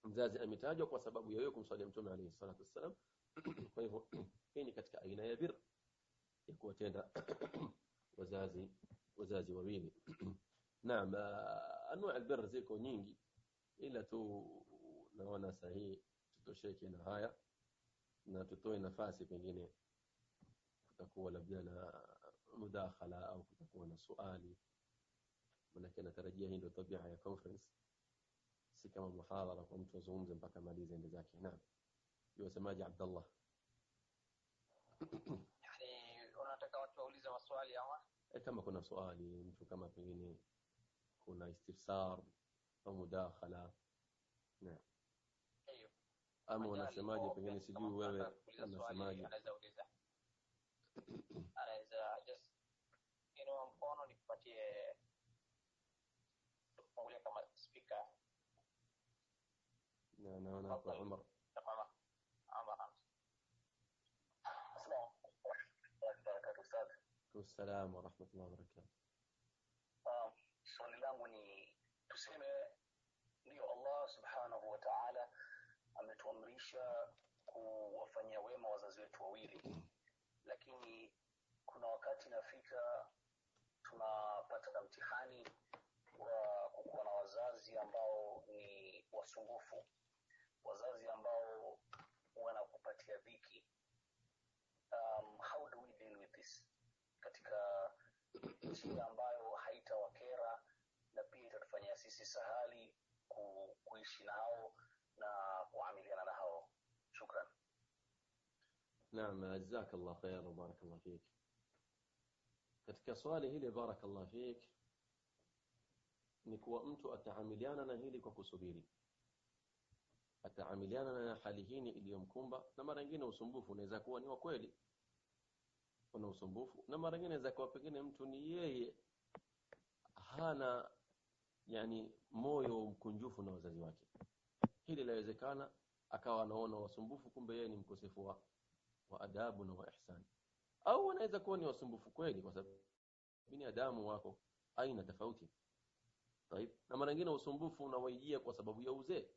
mzazi ametajwa kwa sababu ya yeye kumswalia mtume alayhi salatu wassalam kwa hivyo hii ni katika aina ya bir ya kuwatenda wazazi wazazi wawili naam anwa albir ziko nyingi ila tu naona sahihi tutosheke na haya na tutoe nafasi pengine kutakuwa labda na mudakhala au kutakuwa na suali. Manake natarajia hii ndio tabia ya conference. Si kama muhadhara kwa mtu azungumze mpaka malize ende zake. Naam. Yosemaje Abdullah yani unataka watu waulize maswali ama? E, kama kuna swali mtu kama pengine kuna istifsar au mudakhala naam hiyo ama Majali unasemaje ipo, pengine kama sijui mtu wewe anataka kuuliza swali, unasemaje anaweza uliza anaweza just inua mkono nikupatie tufungulie kama speaker na naona hapa Umar Ama- ama Hamza. Assalamu alaikum warahmatullahi wabarakatuh Ustadh. Assalamu wa rahmatullahi wa barakatuh Um, swali langu ni tuseme ndio Allah subhanahu wa ta'ala ametuamrisha kuwafanyia wema wazazi wetu wawili, lakini kuna wakati inafika tunapata mtihani wa kukuwa na wazazi ambao ni wasumbufu, wazazi ambao wanakupatia dhiki. Um, how do we deal with this katika njia ambayo haitawakera na pia itatufanyia sisi sahali ku, kuishi nao na kuamiliana na hao. Shukran. Naam, jazakallah khair wa fik. Katika swali hili barakallah fik ni kuwa mtu ataamiliana na hili kwa kusubiri, ataamiliana na hali hii iliyomkumba, na mara nyingine usumbufu unaweza kuwa ni wa kweli, una usumbufu, na mara nyingine inaweza kuwa pengine mtu ni yeye hana yani moyo mkunjufu na wazazi wake. Hili lawezekana akawa anaona wasumbufu, kumbe yeye ni mkosefu wa wa adabu na wa ihsani au wanaweza kuwa ni wasumbufu kweli kwa sababu binadamu wako aina tofauti طيب na mara nyingine usumbufu unawaijia kwa sababu ya uzee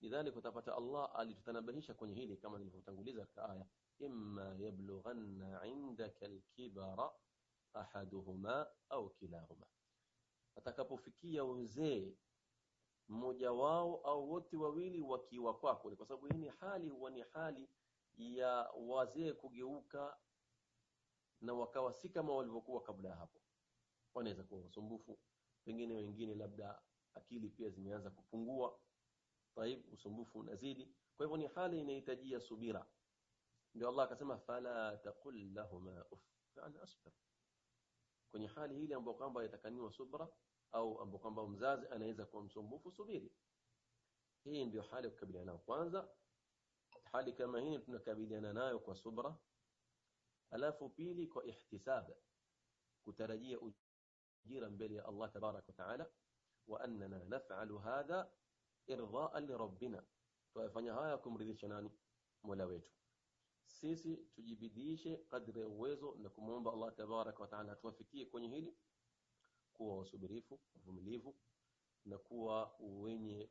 lidhalika utapata Allah alitutanabahisha kwenye hili kama nilivyotanguliza katika aya imma yablughanna indaka alkibara ahaduhuma au kilahuma atakapofikia uzee mmoja wao au wote wawili wakiwa kwako. Kwa sababu hii ni hali huwa ni hali ya wazee kugeuka na wakawa si kama walivyokuwa kabla ya hapo. Wanaweza kuwa wasumbufu pengine wengine labda akili pia zimeanza kupungua taib usumbufu unazidi. Kwa hivyo ni hali inahitajia subira. Ndio Allah akasema fala taqul lahuma uff. Yani asbir kwenye hali hili ambapo kwamba yatakaniwa subra au ambapo kwamba mzazi anaweza kuwa msumbufu subiri hii ndio hali ya kukabiliana nayo kwanza hali kama hii tunakabiliana nayo kwa subra alafu pili kwa ihtisab kutarajia ujira mbele ya Allah tabarak wa taala wa annana naf'alu hadha irdha'an li rabbina tuyafanya haya kumridhisha nani mola wetu sisi tujibidishe kadri ya uwezo na kumwomba Allah tabarak wa taala tuwafikie kwenye hili kuwa wasubirifu wavumilivu na kuwa wenye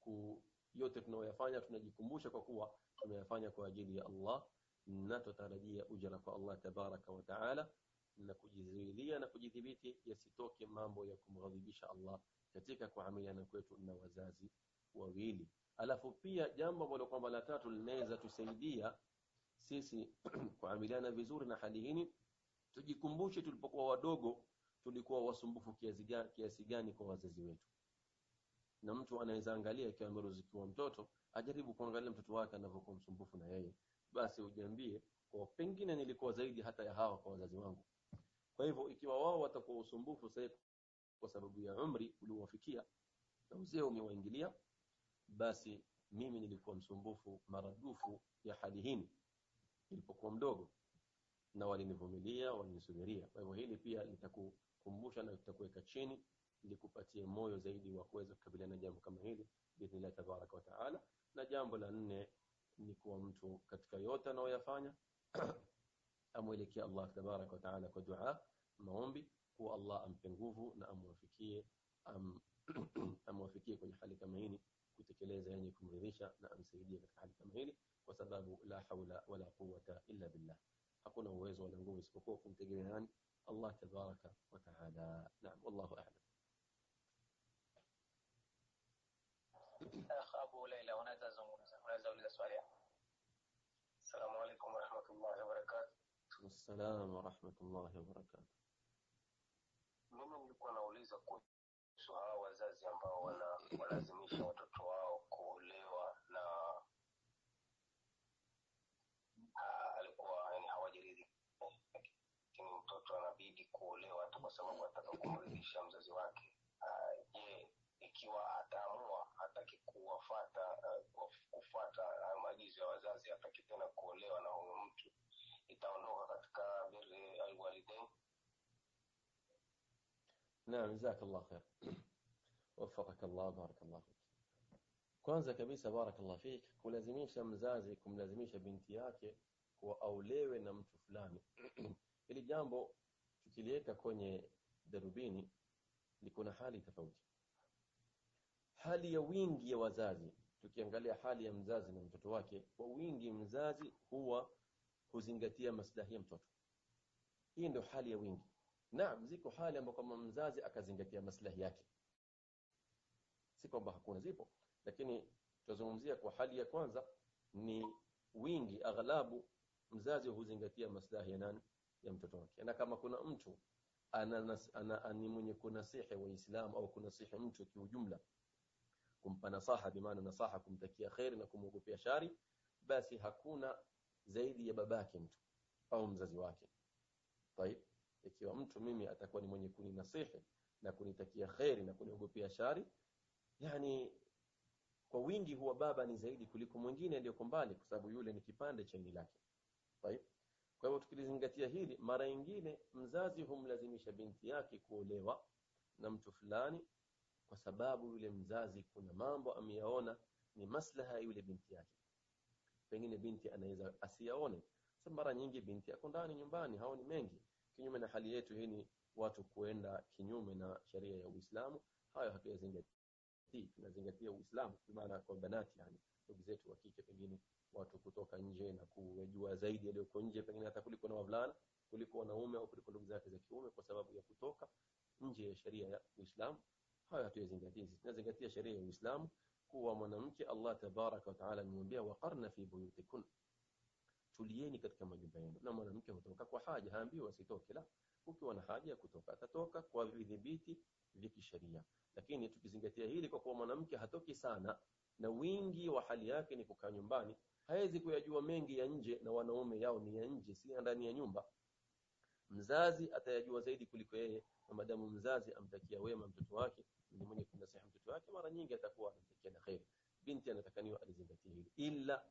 ku yote tunayoyafanya tunajikumbusha kwa kuwa tunayafanya kwa ajili ya Allah na tutarajia ujira kwa Allah tabaraka wa taala na kujizuilia na kujidhibiti yasitoke mambo ya kumghadhibisha Allah katika kuamiliana kwetu na wazazi wawili. Alafu pia jambo ambalo kwamba la tatu linaweza tusaidia sisi kuamiliana vizuri na hali hii tujikumbushe tulipokuwa wadogo tulikuwa wasumbufu kiasi gani, kiasi gani kwa wazazi wetu. Na mtu anaweza angalia ikiwa ameruzikiwa mtoto ajaribu kuangalia mtoto wake anavyokuwa msumbufu na yeye. Basi ujiambie kwa pengine nilikuwa zaidi hata ya hawa kwa wazazi wangu. Kwa hivyo ikiwa wao watakuwa usumbufu sasa kwa sababu ya umri uliowafikia na uzee umewaingilia basi mimi nilikuwa msumbufu maradufu ya hali hii nilipokuwa mdogo. Na walinivumilia walinisubiria. Kwa hivyo hili pia litakukumbusha na litakuweka chini ili kupatie moyo zaidi wa kuweza kukabiliana na jambo kama hili biidhnillah tabaraka wataala na jambo la nne ni kuwa mtu katika yote anayoyafanya amwelekea Allah tabaraka wataala kwa dua maombi kuwa Allah ampe nguvu na amwafikie am, amwafikie kwenye hali kama hili kutekeleza yenye kumridhisha na amsaidie katika hali kama hili kwa sababu la haula wala quwwata illa billah hakuna uwezo wala nguvu isipokuwa kumtegemea nani Allah tabaraka wa taala naam wallahu a'lam Abu Laila, unaweza zungumza, unaweza uliza swali hapo. Assalamu alaikum warahmatullahi wabarakatuh. Assalam wa rahmatullahi wa barakatuh. Mimi nilikuwa nauliza kuhusu hawa wazazi ambao wana walazimisha watoto sababu ataka kumridhisha mzazi wake. Ah, Je, ikiwa ataamua hataki kuwafata kuf- kufuata haya maagizo ya wazazi, hataki tena kuolewa na huyo mtu, itaondoka katika birri alwalidain? Naam, jazakallah khair. Waffaqaka Allah, barakallah fik. Kwanza kabisa barakallah fik, kulazimisha mzazi kumlazimisha binti yake kuwa aulewe na mtu fulani. Hili jambo tukiliweka kwenye darubini liko na hali tofauti. Hali ya wingi ya wazazi, tukiangalia hali ya mzazi na mtoto wake, kwa wingi mzazi huwa huzingatia maslahi ya mtoto. Hii ndio hali ya wingi. Naam, ziko hali ambapo kama mzazi akazingatia maslahi yake, si kwamba hakuna, zipo, lakini tutazungumzia kwa hali ya kwanza ni wingi, aghlabu mzazi huzingatia maslahi ya nani? Ya mtoto wake. Na kama kuna mtu ana, ana, ana, ni mwenye kunasihi Waislamu au kunasihi mtu kiujumla, kumpa nasaha, bimaana nasaha, kumtakia kheri na kumwogopea shari, basi hakuna zaidi ya babake mtu au mzazi wake. Taib, ikiwa mtu mimi atakuwa ni mwenye kuninasihi na kunitakia kheri na kuniogopea shari, yani kwa wingi huwa baba ni zaidi kuliko mwingine aliyoko mbali, kwa sababu yule ni kipande cha ini lake. Kwa hivyo tukilizingatia hili, mara nyingine mzazi humlazimisha binti yake kuolewa na mtu fulani, kwa sababu yule mzazi kuna mambo ameyaona ni maslaha yule binti yake. Pengine binti anaweza asiyaone. Sasa mara nyingi binti ako ndani nyumbani, haoni mengi, kinyume na hali yetu hii ni watu kuenda kinyume na sheria ya Uislamu, hayo hatuyazingatii tunazingatia uislamu kwa maana kwa banati yani ndugu zetu wa kike pengine watu kutoka nje na kujua zaidi yaliyoko nje pengine hata kuliko na wavulana kuliko wanaume au kuliko ndugu zake za kiume kwa sababu ya kutoka nje ya sheria ya Uislamu. Hayo hatuyazingatii. Sisi tunazingatia sheria ya Uislamu kuwa mwanamke Allah tabaraka wa taala amemwambia waqarna fi buyutikun tulieni katika majumba yenu. Na mwanamke hutoka kwa haja haambiwi asitoke. La ukiwa na haja ya kutoka atatoka kwa vidhibiti vya kisheria. Lakini tukizingatia hili kwa kuwa mwanamke hatoki sana na wingi wa hali yake ni kukaa nyumbani hawezi kuyajua mengi ya nje na wanaume yao ni ya nje si ndani ya nyumba. Mzazi atayajua zaidi kuliko yeye na madamu mzazi amtakia wema mtoto wake. Ni mwenye kumnasiha mtoto wake mara nyingi atakuwa anamtakia na binti anatakaniwa alizingatie hili. Ila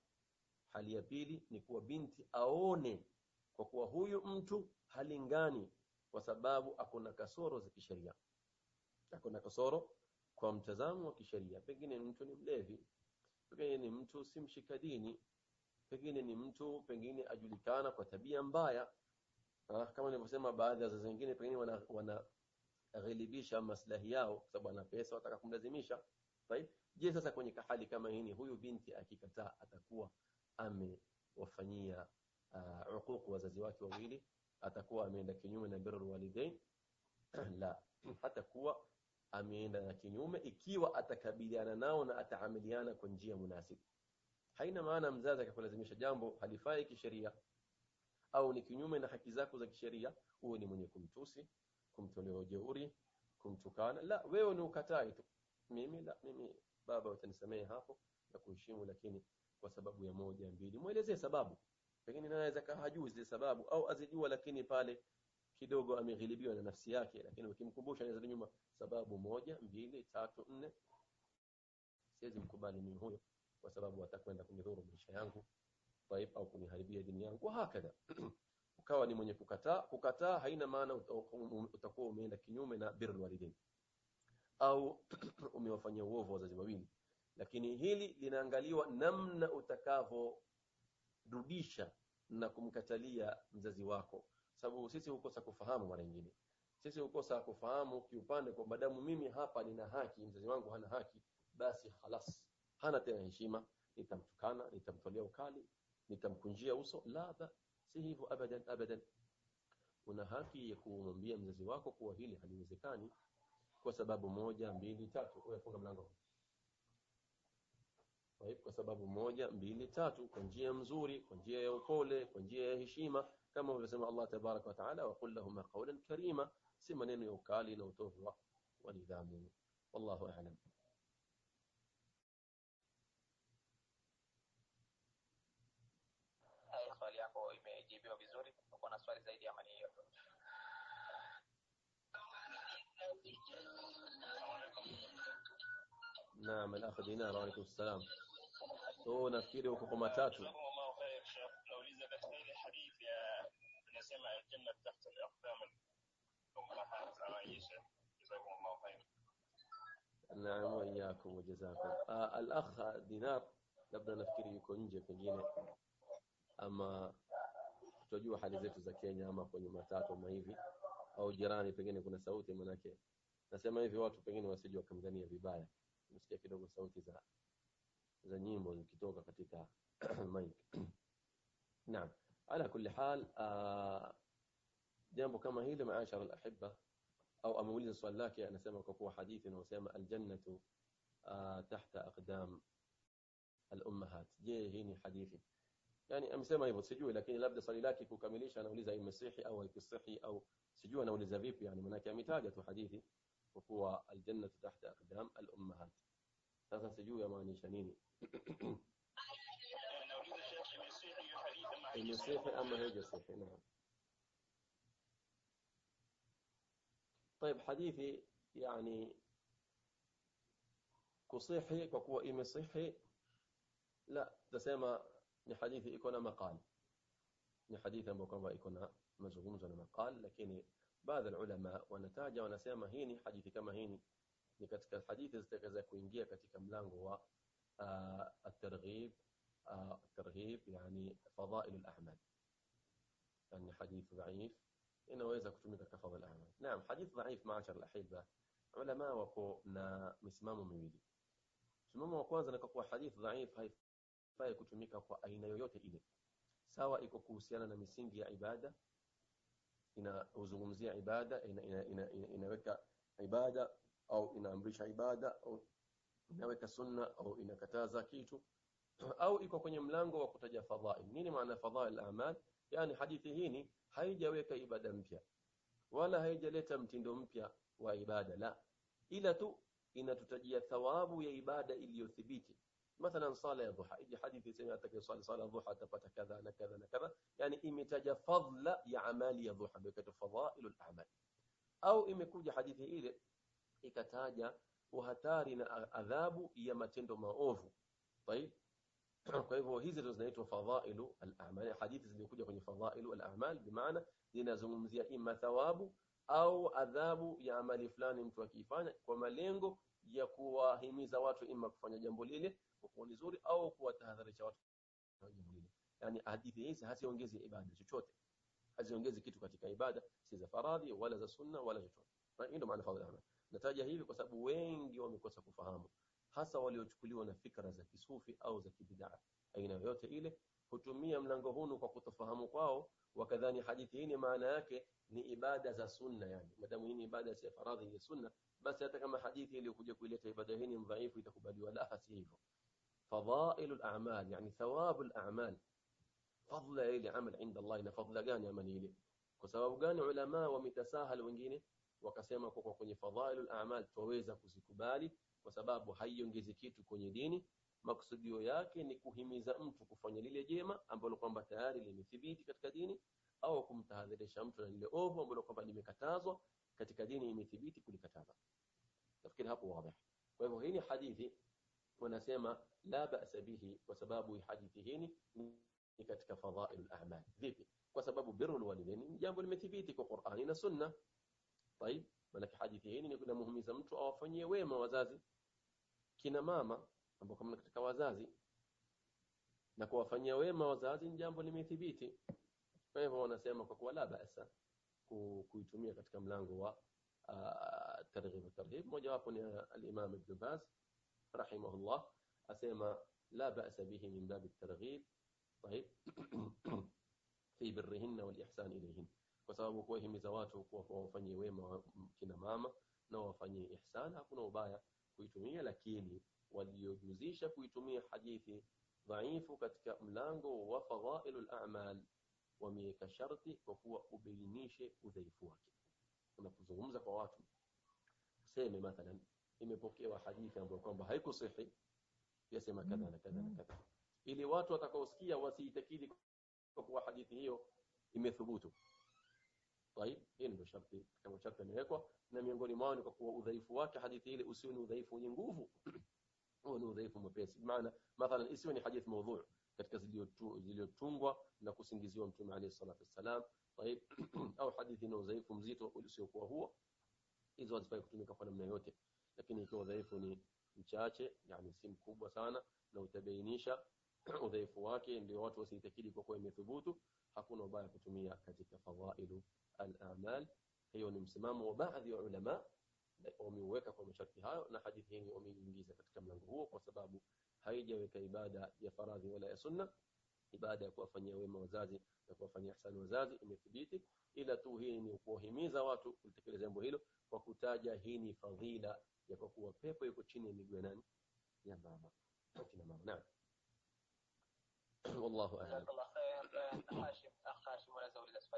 hali ya pili ni kuwa binti aone kwa kuwa huyu mtu halingani kwa sababu akona kasoro za kisheria. Akona kasoro kwa mtazamo wa kisheria. Pengine mtu ni mlevi pengine ni mtu si mshika dini pengine ni mtu pengine ajulikana kwa tabia mbaya Ah, kama nilivyosema baadhi ya wazazi wengine pengine wana, wana maslahi yao kwa sababu ana pesa wataka kumlazimisha. Je sasa kwenye hali kama hii huyu binti akikataa atakuwa amewafanyia uh, uquq wazazi wake wawili? Atakuwa ameenda kinyume na birrul walidain? La. Hatakuwa ameenda na kinyume ikiwa atakabiliana nao na ataamiliana kwa njia munasibu haina maana mzazi akakulazimisha jambo halifai kisheria. Au ni kinyume na haki zako za kisheria uwe ni mwenye kumtusi kumtolea ujeuri kumtukana. La wewe ni ukatae tu. Mimi la mimi baba utanisamehe hapo na kuheshimu lakini kwa sababu ya moja mbili. Mwelezee sababu. Pengine naye anaweza hajui zile sababu au azijua lakini pale kidogo ameghilibiwa na nafsi yake, lakini ukimkumbusha anaweza nyuma, sababu moja mbili tatu nne, siwezi mkubali mimi huyo, kwa sababu atakwenda kunidhuru maisha yangu. Taib, au kuniharibia dini yangu, wahakadha ukawa ni mwenye kukataa. Kukataa haina maana utakuwa umeenda kinyume na birrul walidain au umewafanyia uovu wazazi wawili, lakini hili linaangaliwa namna utakavyorudisha na kumkatalia mzazi wako sababu sisi hukosa kufahamu mara nyingine. Sisi hukosa kufahamu kiupande kwa madamu mimi hapa nina haki mzazi wangu hana haki basi halas hana tena heshima. Nitamtukana nitamtolea ukali nitamkunjia uso. La ba si hivyo abadan abadan. Una haki ya kumwambia mzazi wako kuwa hili haliwezekani kwa sababu moja mbili tatu. Funga mlango. Kwa sababu moja mbili tatu. Kwa njia mzuri kwa njia ya upole kwa njia ya heshima kama alivyosema Allah tabaraka wa taala wa qul lahum qawlan karima si maneno ya ukali na utovu wa, nidhamu wallahu a'lam swali yako imejibiwa vizuri. Uko na swali zaidi ama ni hiyo tu? naam al-akh dinar wa alaykum assalam so nafikiri uko kwa matatu inasema تحت tahta الأمهات عائشة جزاكم الله ama نعم وإياكم وجزاكم آه الأخ دينار labda nafikiri yuko nje pengine. Ama tutajua hali zetu za Kenya ama kwenye matatu ama hivi. Au jirani pengine kuna sauti manake. Nasema hivi watu pengine wasije wakamdhania vibaya. Msikia kidogo sauti za za nyimbo zikitoka katika mic. Naam. Ala kulli hal ah, جنب كما هي لمعاشر الأحبة أو أمولي صلى لك يعني أن سمك هو حديث وسمى الجنة آه، تحت أقدام الأمهات. جي هيني حديثي يعني أم سمى يبط سجوة لكن لابد صلى لك كمليش أنا ولزا إما الصحي أو إيك أو سجوة أنا ولزا فيب يعني منك متاجة حديثي وهو الجنة تحت أقدام الأمهات. هذا سجوة يا ماني شنيني. المسيحي أما هيجي نعم. طيب حديثي يعني كصيحي كقوة إيم صيحي لا تسيما نحديثي إكونا مقال نحديثا بكم وإكونا مزغون زنا مقال لكن بعض العلماء ونتاج ونسيما هيني حديثي كما هيني نكتك الحديث استغزا كوينجيا كتك ملانغ هو آه، الترغيب آه، الترغيب يعني فضائل الأعمال. يعني حديث ضعيف. Inaweza kutumika kama fadhail al-a'mal naam hadith dhaif maashar al-ahibba ulama wako na misimamo miwili. Msimamo wa kwanza ni kwa hadithi hadith dhaif haifai kutumika kwa aina yoyote ile. Sawa iko kuhusiana na misingi ya ibada inazungumzia ibada ina, ina, ina, ina, inaweka ibada au inaamrisha ibada au inaweka sunna au inakataza kitu. Au iko kwenye mlango wa kutaja fadhail. Nini maana fadhail amal yani hadithi hii haijaweka ibada mpya wala haijaleta mtindo mpya wa ibada la ila tu inatutajia thawabu ya ibada iliyothibiti مثلا صلاه الضحى يجي حديث يسمى atakayesali sala dhuha atapata kadha na kadha na kadha yani imetaja fadla ya amali ya dhuha ndio kaita fadhailul a'mal au imekuja hadithi ile ikataja uhatari na adhabu ya matendo maovu طيب kwa hivyo hizi ndizo zinaitwa fadhailu al-a'mal. Hadithi zilizokuja kwenye fadhailu al-a'mal bimaana zinazungumzia ima thawabu au adhabu ya amali fulani mtu akiifanya kwa malengo ya kuwahimiza watu ima kufanya jambo lile kwa nzuri au kuwatahadharisha watu jambo lile. Yani hadithi hizi haziongezi ibada chochote. Haziongezi kitu katika ibada si za faradhi wala za sunna wala chochote. Hiyo ndio maana fadhila amal. Nataja hivi kwa sababu wengi wamekosa kufahamu hasa waliochukuliwa na fikra za kisufi au za kibidaa aina yoyote ile hutumia mlango huu kwa kutofahamu kwao wakadhani hadithi hii maana yake ni ibada za sunna yani madamu hii ni ibada si faradhi ya sunna basi hata kama hadithi iliyokuja kuileta ibada hii ni dhaifu itakubaliwa la si hivyo fadhailu al-a'mal yani thawabu al-a'mal fadla ile amal inda Allah ina fadla gani amali ile kwa sababu gani ulama wametasahal wengine wakasema kwa kwenye fadhailu al-a'mal tuweza kuzikubali kwa sababu haiongezi kitu kwenye dini maksudio yake ni kuhimiza mtu kufanya lile jema ambalo kwamba tayari limethibiti katika dini au kumtahadharisha mtu na lile ovu ambalo kwamba limekatazwa katika dini imethibiti kulikataza nafikiri hapo wazi kwa hivyo hii ni hadithi wanasema la ba'sa bihi kwa sababu hadithi hii ni katika fadhailul a'mal vipi kwa sababu birrul walidain ni jambo limethibiti kwa Qur'ani na Sunna طيب maana hadithi hii ni kunamhimiza mtu awafanyie wema wazazi kina mama ambao kama katika wazazi na kuwafanyia wema wazazi ni jambo limethibiti kwa hivyo wanasema kwa kuwa la ba'sa kuitumia katika mlango wa targhib tarhib moja wapo ni al-Imam Ibn Baz rahimahullah asema la ba'sa bihi min bab at-targhib طيب birrihin wal ihsan ilayhin kwa sababu kuwahimiza watu kuwa wafanyie wema kina mama na wafanyie ihsan hakuna ubaya kuitumia lakini waliojuzisha kuitumia hadithi dhaifu katika mlango wa fadhailul a'mal wameweka sharti kwa kuwa ubainishe udhaifu wake. Unapozungumza kwa watu useme mathalan imepokewa hadithi ambayo kwamba haiko sahihi, yasema kadha na kadha na kadha. Ili watu watakaosikia wasiitakidi kwa kuwa hadithi hiyo imethubutu Taib, hii ndio sharti kama sharti imewekwa, na miongoni mwao ni kwa kuwa udhaifu wake hadithi ile usiwe ni udhaifu wenye nguvu, huo ni udhaifu mwepesi. Maana mathalan isiwe ni hadithi maudhu katika zilizotungwa na kusingiziwa Mtume alayhi salatu wassalam, taib, au hadithi na udhaifu mzito usiokuwa huo, hizo hazifai kutumika kwa namna yote. Lakini ikiwa udhaifu ni mchache, yani si mkubwa sana, na utabainisha udhaifu wake, ndio watu wasiitakidi kwa kuwa imethubutu, hakuna ubaya kutumia katika fadhailu. Al-a'mal hiyo ni msimamo wa baadhi ya ulama wameuweka kwa masharti hayo na hadithi hii wameingiza katika mlango huo kwa sababu haijaweka ibada ya faradhi wala ya sunna ibada ya kuwafanyia wema wazazi na kuwafanyia ihsani wazazi imethibiti ila tu hii ni kuwahimiza watu kutekeleza jambo hilo kwa kutaja hii ni fadhila ya kwa kuwa pepo iko chini ya miguu ya nani ya mama kina mama naam والله اعلم الله خير هاشم اخ هاشم ولا زول الاسفل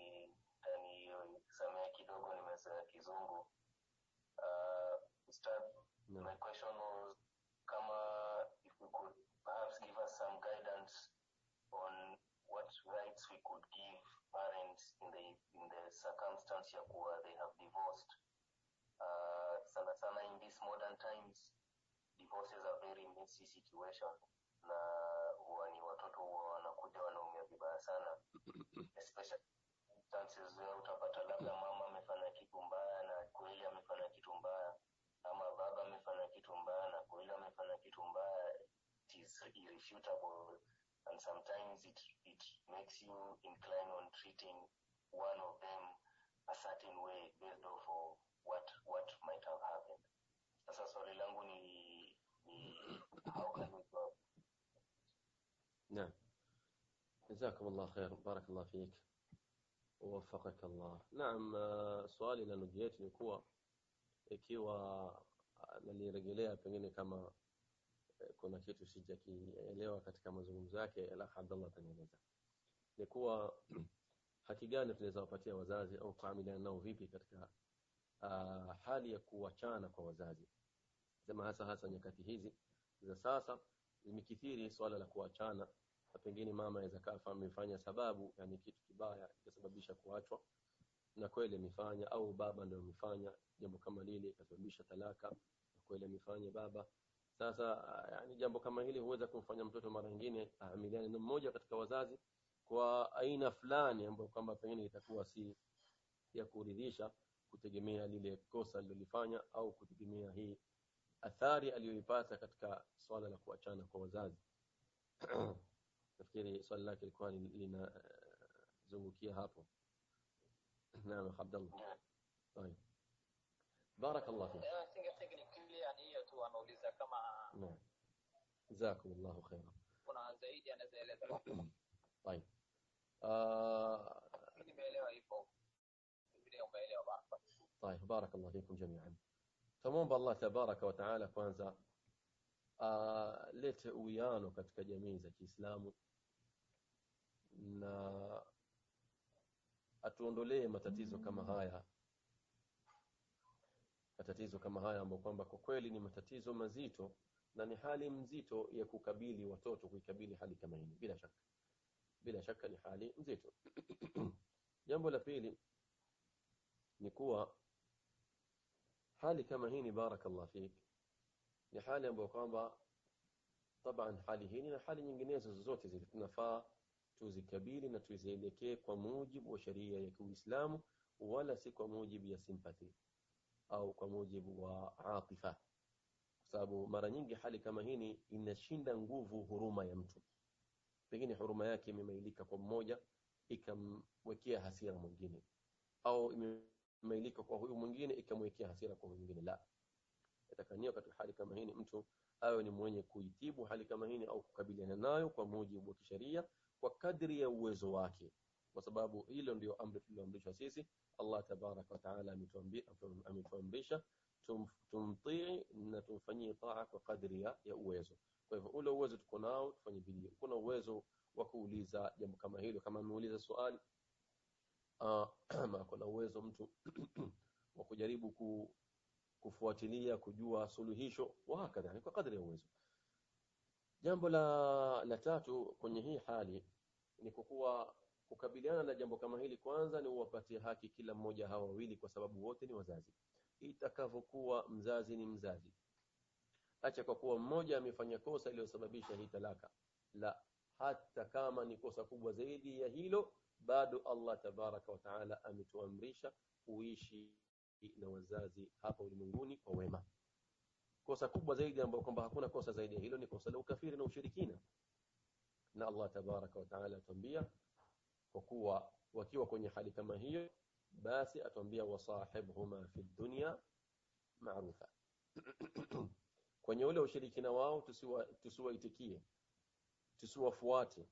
kidogo nimezoea kizungu. Uh, kama if we could perhaps give us some guidance on what rights we could give parents in the in the circumstance ya kuwa they have divorced. Uh, sana sana in these modern times divorces are very messy situation na huwa ni watoto huwa wanakuja wanaumia vibaya sana. Especially instances utapata labda is irrefutable and sometimes it, it makes you incline on treating one of them a certain way based off of what what might have happened sasa swali langu ni ni how can we go نعم جزاكم الله خير بارك الله فيك ووفقك الله نعم ah, swali la ndugu yetu ni kuwa ikiwa ah, nalirejelea pengine kama eh, kuna kitu sijakielewa katika mazungumzo yake la Abdallah atanieleza. Ni kuwa haki gani tunaweza wapatia wazazi au kuamiliana nao vipi katika uh, hali ya kuachana kwa wazazi? Sema hasa hasa nyakati hizi za sasa limekithiri swala la kuachana na pengine mama aweza kafa amefanya sababu yani kitu kibaya ikasababisha kuachwa na kweli amefanya au baba ndio amefanya jambo kama lile ikasababisha talaka na kweli amefanya baba sasa ah, yani jambo kama hili huweza kumfanya mtoto mara nyingine ah, aamiliane na mmoja katika wazazi kwa aina fulani ambayo kwamba pengine itakuwa si ya kuridhisha, kutegemea lile kosa alilolifanya au kutegemea hii athari aliyoipata katika swala la kuachana kwa wazazi. Nafikiri swali lake likuwa linazungukia eh, hapo. Naam, Abdallah. Barakallahu fik. yani hiyo tu ameuliza kama no. جزاكم الله خيرا kuna zaidi anazaeleza طيب آه... طيب بارك الله فيكم جميعا تمام بالله تبارك وتعالى كwanza uh, lete uwiano katika jamii za Kiislamu na atuondolee matatizo kama haya matatizo kama haya ambayo kwamba kwa kweli ni matatizo mazito na ni hali mzito ya kukabili watoto kuikabili hali kama hii. Bila shaka. Bila shaka ni hali nzito jambo la pili ni kuwa hali kama hii ni barakallah fik. Ni hali ambayo kwamba taban hali hii na hali nyinginezo zozote zile. Tunafaa tuzikabili na tuzielekee kwa mujibu wa sheria ya Kiislamu wala si kwa mujibu ya sympathy au kwa mujibu wa atifa. Kwa sababu mara nyingi hali kama hii inashinda nguvu huruma ya mtu. Pengine huruma yake imemailika kwa mmoja ikamwekea hasira mwingine. Au imemailika kwa huyu mwingine ikamwekea hasira kwa mwingine. La. Yatakaniwa katika hali kama hii mtu awe ni mwenye kuitibu hali kama hii au kukabiliana nayo kwa mujibu wa kisheria kwa kadri ya uwezo wake kwa sababu hilo ndio amri tulioamrishwa sisi. Allah tabaraka wataala ametuamrisha tum, tumtii na tumfanyie taa kwa kadri ya, uwezo. Kwa hivyo ule uwezo tuko nao tufanye bidii. Kuna uwezo wa kuuliza jambo kama hilo. Kama ameuliza swali uh, kuna uwezo mtu wa kujaribu ku, kufuatilia kujua suluhisho wa ni kwa kadri ya uwezo. Jambo la la tatu kwenye hii hali ni kukuwa kukabiliana na jambo kama hili kwanza ni uwapatie haki kila mmoja hawa wawili kwa sababu wote ni wazazi. Itakavyokuwa mzazi ni mzazi. Acha kwa kuwa mmoja amefanya kosa iliyosababisha hii talaka la hata kama ni kosa kubwa zaidi ya hilo bado Allah tabaraka wa taala ametuamrisha kuishi na wazazi hapa ulimwenguni kwa wema. Kosa kubwa zaidi ambayo kwamba hakuna kosa zaidi ya hilo ni kosa la ukafiri na ushirikina. Na Allah tabaraka wa taala atuambia kwa kuwa wakiwa kwenye hali kama hiyo basi atuambia wasahibhuma fi dunya maarufa kwenye ule ushirikina wao tusiwaitikie tusiwafuate.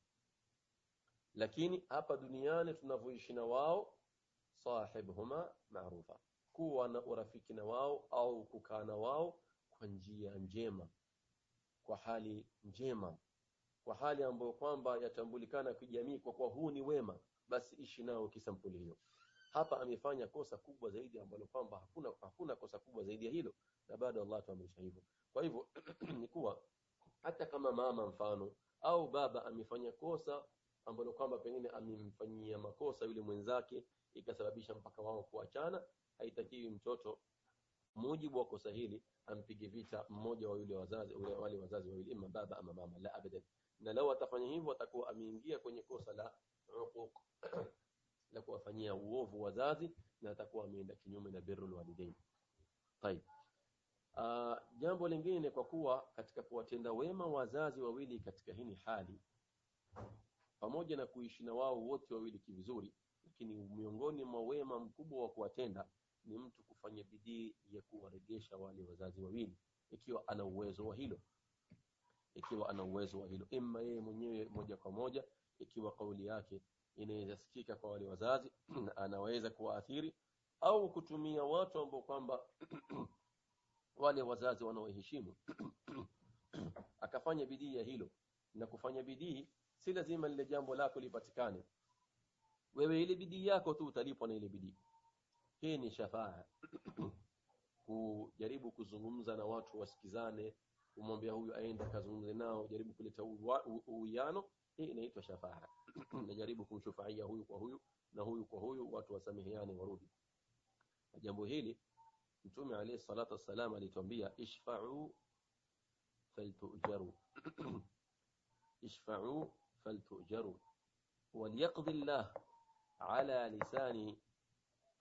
Lakini hapa duniani tunavyoishi na wao sahibhuma maarufa kuwa na urafiki na wao au kukaa na wao kwa njia njema kwa hali njema kwa hali ambayo kwamba yatambulikana kijamii kwa kuwa huu ni wema basi ishi nao kisampuli hiyo. Hapa amefanya kosa kubwa zaidi ambalo kwamba hakuna hakuna kosa kubwa zaidi ya hilo na bado Allah tuamrisha hivyo. Kwa hivyo ni kuwa hata kama mama mfano au baba amefanya kosa ambalo kwamba pengine amemfanyia makosa yule mwenzake ikasababisha mpaka wao kuachana haitakiwi mtoto mujibu wa kosa hili ampige vita mmoja wa yule wazazi wale wazazi wawili ima baba ama mama la abadan na lau atafanya hivyo atakuwa ameingia kwenye kosa la uquq la kuwafanyia uovu wazazi na atakuwa ameenda kinyume na birrul walidain طيب Uh, jambo lingine kwa kuwa katika kuwatenda wema wazazi wawili katika hii hali pamoja na kuishi na wao wote wawili kivizuri lakini miongoni mwa wema mkubwa wa kuwatenda ni mtu kufanya bidii ya kuwaregesha wale wazazi wawili ikiwa ana uwezo wa hilo ikiwa ana uwezo wa hilo. Imma yeye mwenyewe moja kwa moja ikiwa kauli yake inaweza sikika kwa wale wazazi na anaweza kuwaathiri au kutumia watu ambao kwamba wale wazazi wanaoheshimu akafanya bidii ya hilo. Na kufanya bidii si lazima lile jambo lako lipatikane. Wewe ile bidii yako tu utalipwa na ile bidii. Hii ni shafaa. Kujaribu kuzungumza na watu wasikizane kumwambia huyu aende akazungumze nao jaribu kuleta uwiano hii inaitwa shafaa najaribu kumshufaia huyu kwa huyu na huyu kwa huyu watu wasameheane warudi jambo hili mtume alayhi salatu wassalam alituambia ishfa'u faltujaru ishfa'u faltujaru وليقضي الله على لسان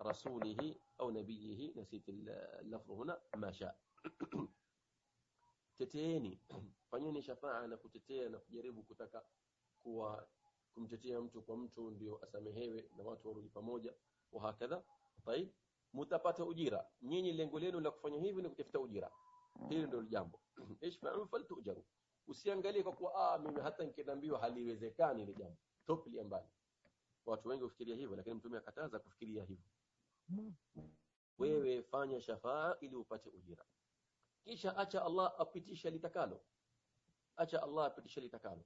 رسوله أو نبيه نسيت اللفظ هنا ما شاء teteeni fanyeni shafaa na kutetea na kujaribu kutaka kuwa kumtetea mtu kwa mtu ndio asamehewe na watu warudi pamoja wa hakadha. Tayib mtapata ujira. Nyinyi lengo lenu la kufanya hivi ni kutafuta ujira. Hili ndio jambo. Ishfa'u faltujaru. Usiangalie kwa kuwa ah mimi hata nikiambiwa haliwezekani ile jambo. Topili mbali. Watu wengi hufikiria hivyo lakini mtume akataza kufikiria hivyo. Mm. Wewe fanya shafaa ili upate ujira. Kisha acha Allah apitisha litakalo acha Allah apitisha litakalo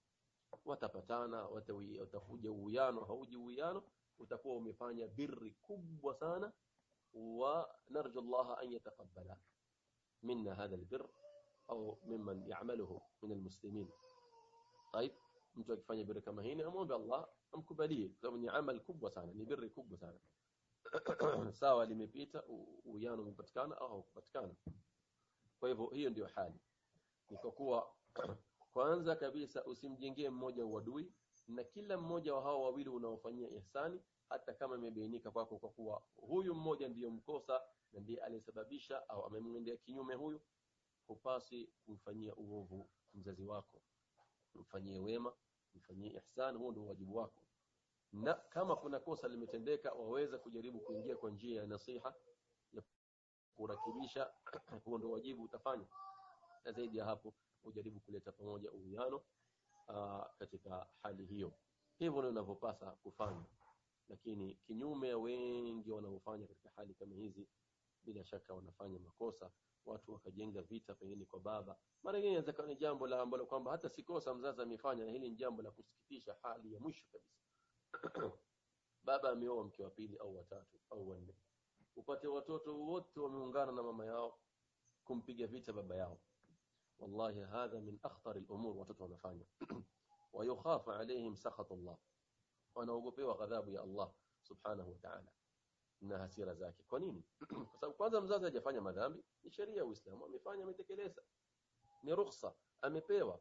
watapatana watakuja uwiano hauji uwiano utakuwa umefanya birri kubwa sana wa narju Allah an yataqabbala minna hadha albir au mimman ya'maluhu min almuslimin طيب mtu akifanya birri kama hii amwombe Allah amkubalie kwa sababu ni amal kubwa sana ni birri kubwa sana sawa limepita uwiano umepatikana au haukupatikana kwa hivyo hiyo ndio hali. Ni kwa kuwa kwanza kabisa usimjengee mmoja uadui na kila mmoja wa hao wawili unaofanyia ihsani hata kama imebainika kwako kwa kuwa huyu mmoja ndiyo mkosa na ndiye aliyesababisha au amemwendea kinyume huyu hupasi kumfanyia uovu mzazi wako. Mfanyie wema mfanyie ihsan huo ndio wajibu wako. Na kama kuna kosa limetendeka waweza kujaribu kuingia kwa njia ya nasiha kurakibisha huo ndio wajibu utafanya na zaidi ya hapo ujaribu kuleta pamoja uwiano katika hali hiyo. Hivyo ndio inavyopasa kufanya lakini kinyume wengi wanaofanya katika hali kama hizi bila shaka wanafanya makosa. Watu wakajenga vita pengine kwa baba. Mara nyingine inaweza ni jambo la ambalo kwamba hata sikosa mzazi amefanya na hili ni jambo la kusikitisha hali ya mwisho kabisa. Baba ameoa mke wa pili au watatu au wanne upate watoto wote wameungana na mama yao kumpiga vita baba yao wallahi hadha min akhtar al-umur watoto wanafanya ويخاف عليهم سخط الله wanaogopewa ghadhabu ya Allah subhanahu wa ta'ala na hasira zake kwa nini kwa sababu kwanza mzazi hajafanya madhambi ni sheria ya Uislamu amefanya ametekeleza ni ruhusa amepewa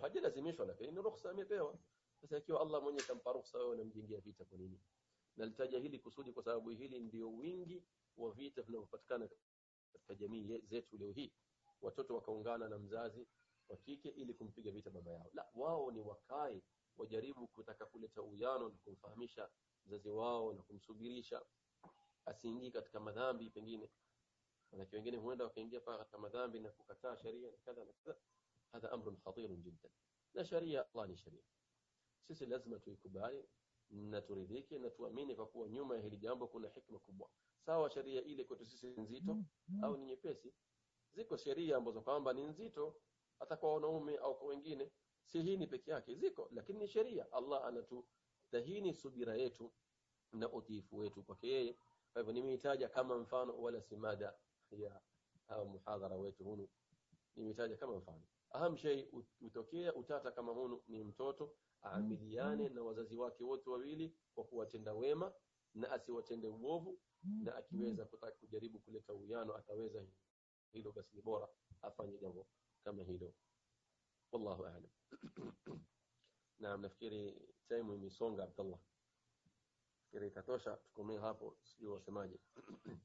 hajalazimishwa lakini ni ruhusa amepewa sasa ikiwa Allah mwenyewe kampa ruhusa wewe unamjengea vita kwa nini nalitaja hili kusudi kwa sababu hili ndio wingi wa vita vinavyopatikana katika jamii zetu leo hii. Watoto wakaungana na mzazi wa kike ili kumpiga vita baba yao. La wao ni wakae wajaribu kutaka kuleta uyano na kumfahamisha mzazi wao na kumsubirisha asiingie katika madhambi pengine. Manake wengine huenda wakaingia paka katika madhambi na kukataa sheria na kadha na kadha. Hadha amrun khatirun jiddan. Na sharia Allah ni sharia, sisi lazima tuikubali na turidhike na tuamini kwa kuwa nyuma ya hili jambo kuna hikma kubwa. Sawa sheria ile kwetu sisi ni nzito au ni nyepesi? Ziko sheria ambazo kwamba ni nzito hata kwa wanaume au kwa wengine si hii ni peke yake ziko lakini ni sheria. Allah anatutahini subira yetu na utiifu wetu kwake yeye. Kwa hivyo nimeitaja kama mfano wala si mada ya au muhadhara wetu hunu. Nimeitaja kama mfano. Aham utokea utata kama hunu ni mtoto aamiliane na wazazi wake wote wawili kwa kuwatenda wema na asiwatende uovu na akiweza kutaka kujaribu kuleta uwiano ataweza hilo basi ni bora afanye jambo kama hilo. Wallahu a'lam. Naam nafikiri time imesonga Abdullah. Nafikiri itatosha tukomee hapo sijui wasemaje.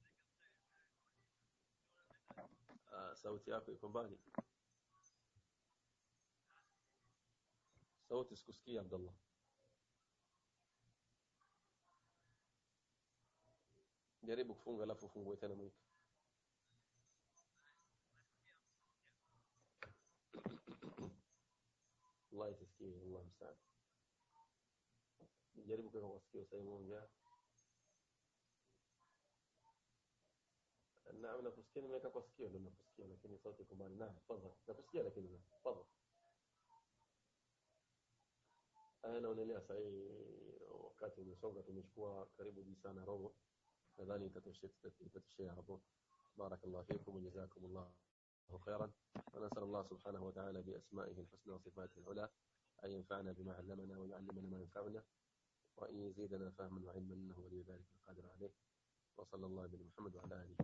Ah, sauti yako iko mbali sauti sikusikia Abdullah jaribu kufunga alafu ufungue tena mwiko wallahi sisikii Allah msaada jaribu kuweka kwa sikio sasa ongea naam nakusikia nimeweka kwa sikio ndio nakusikia lakini sauti iko mbali naam tafadhali nakusikia lakini naonelea sasa hii wakati umesonga tumechukua karibu jisa na robo nadhani itatoshea hapo الله فيكم وجزاكم الله خيرا. ونسأل الله سبحانه وتعالى بأسمائه الحسنى وصفاته العلى أن ينفعنا بما علمنا ويعلمنا ما ينفعنا وأن يزيدنا فهما وعلما إنه ولي ذلك القادر عليه. وصلى الله على محمد وعلى آله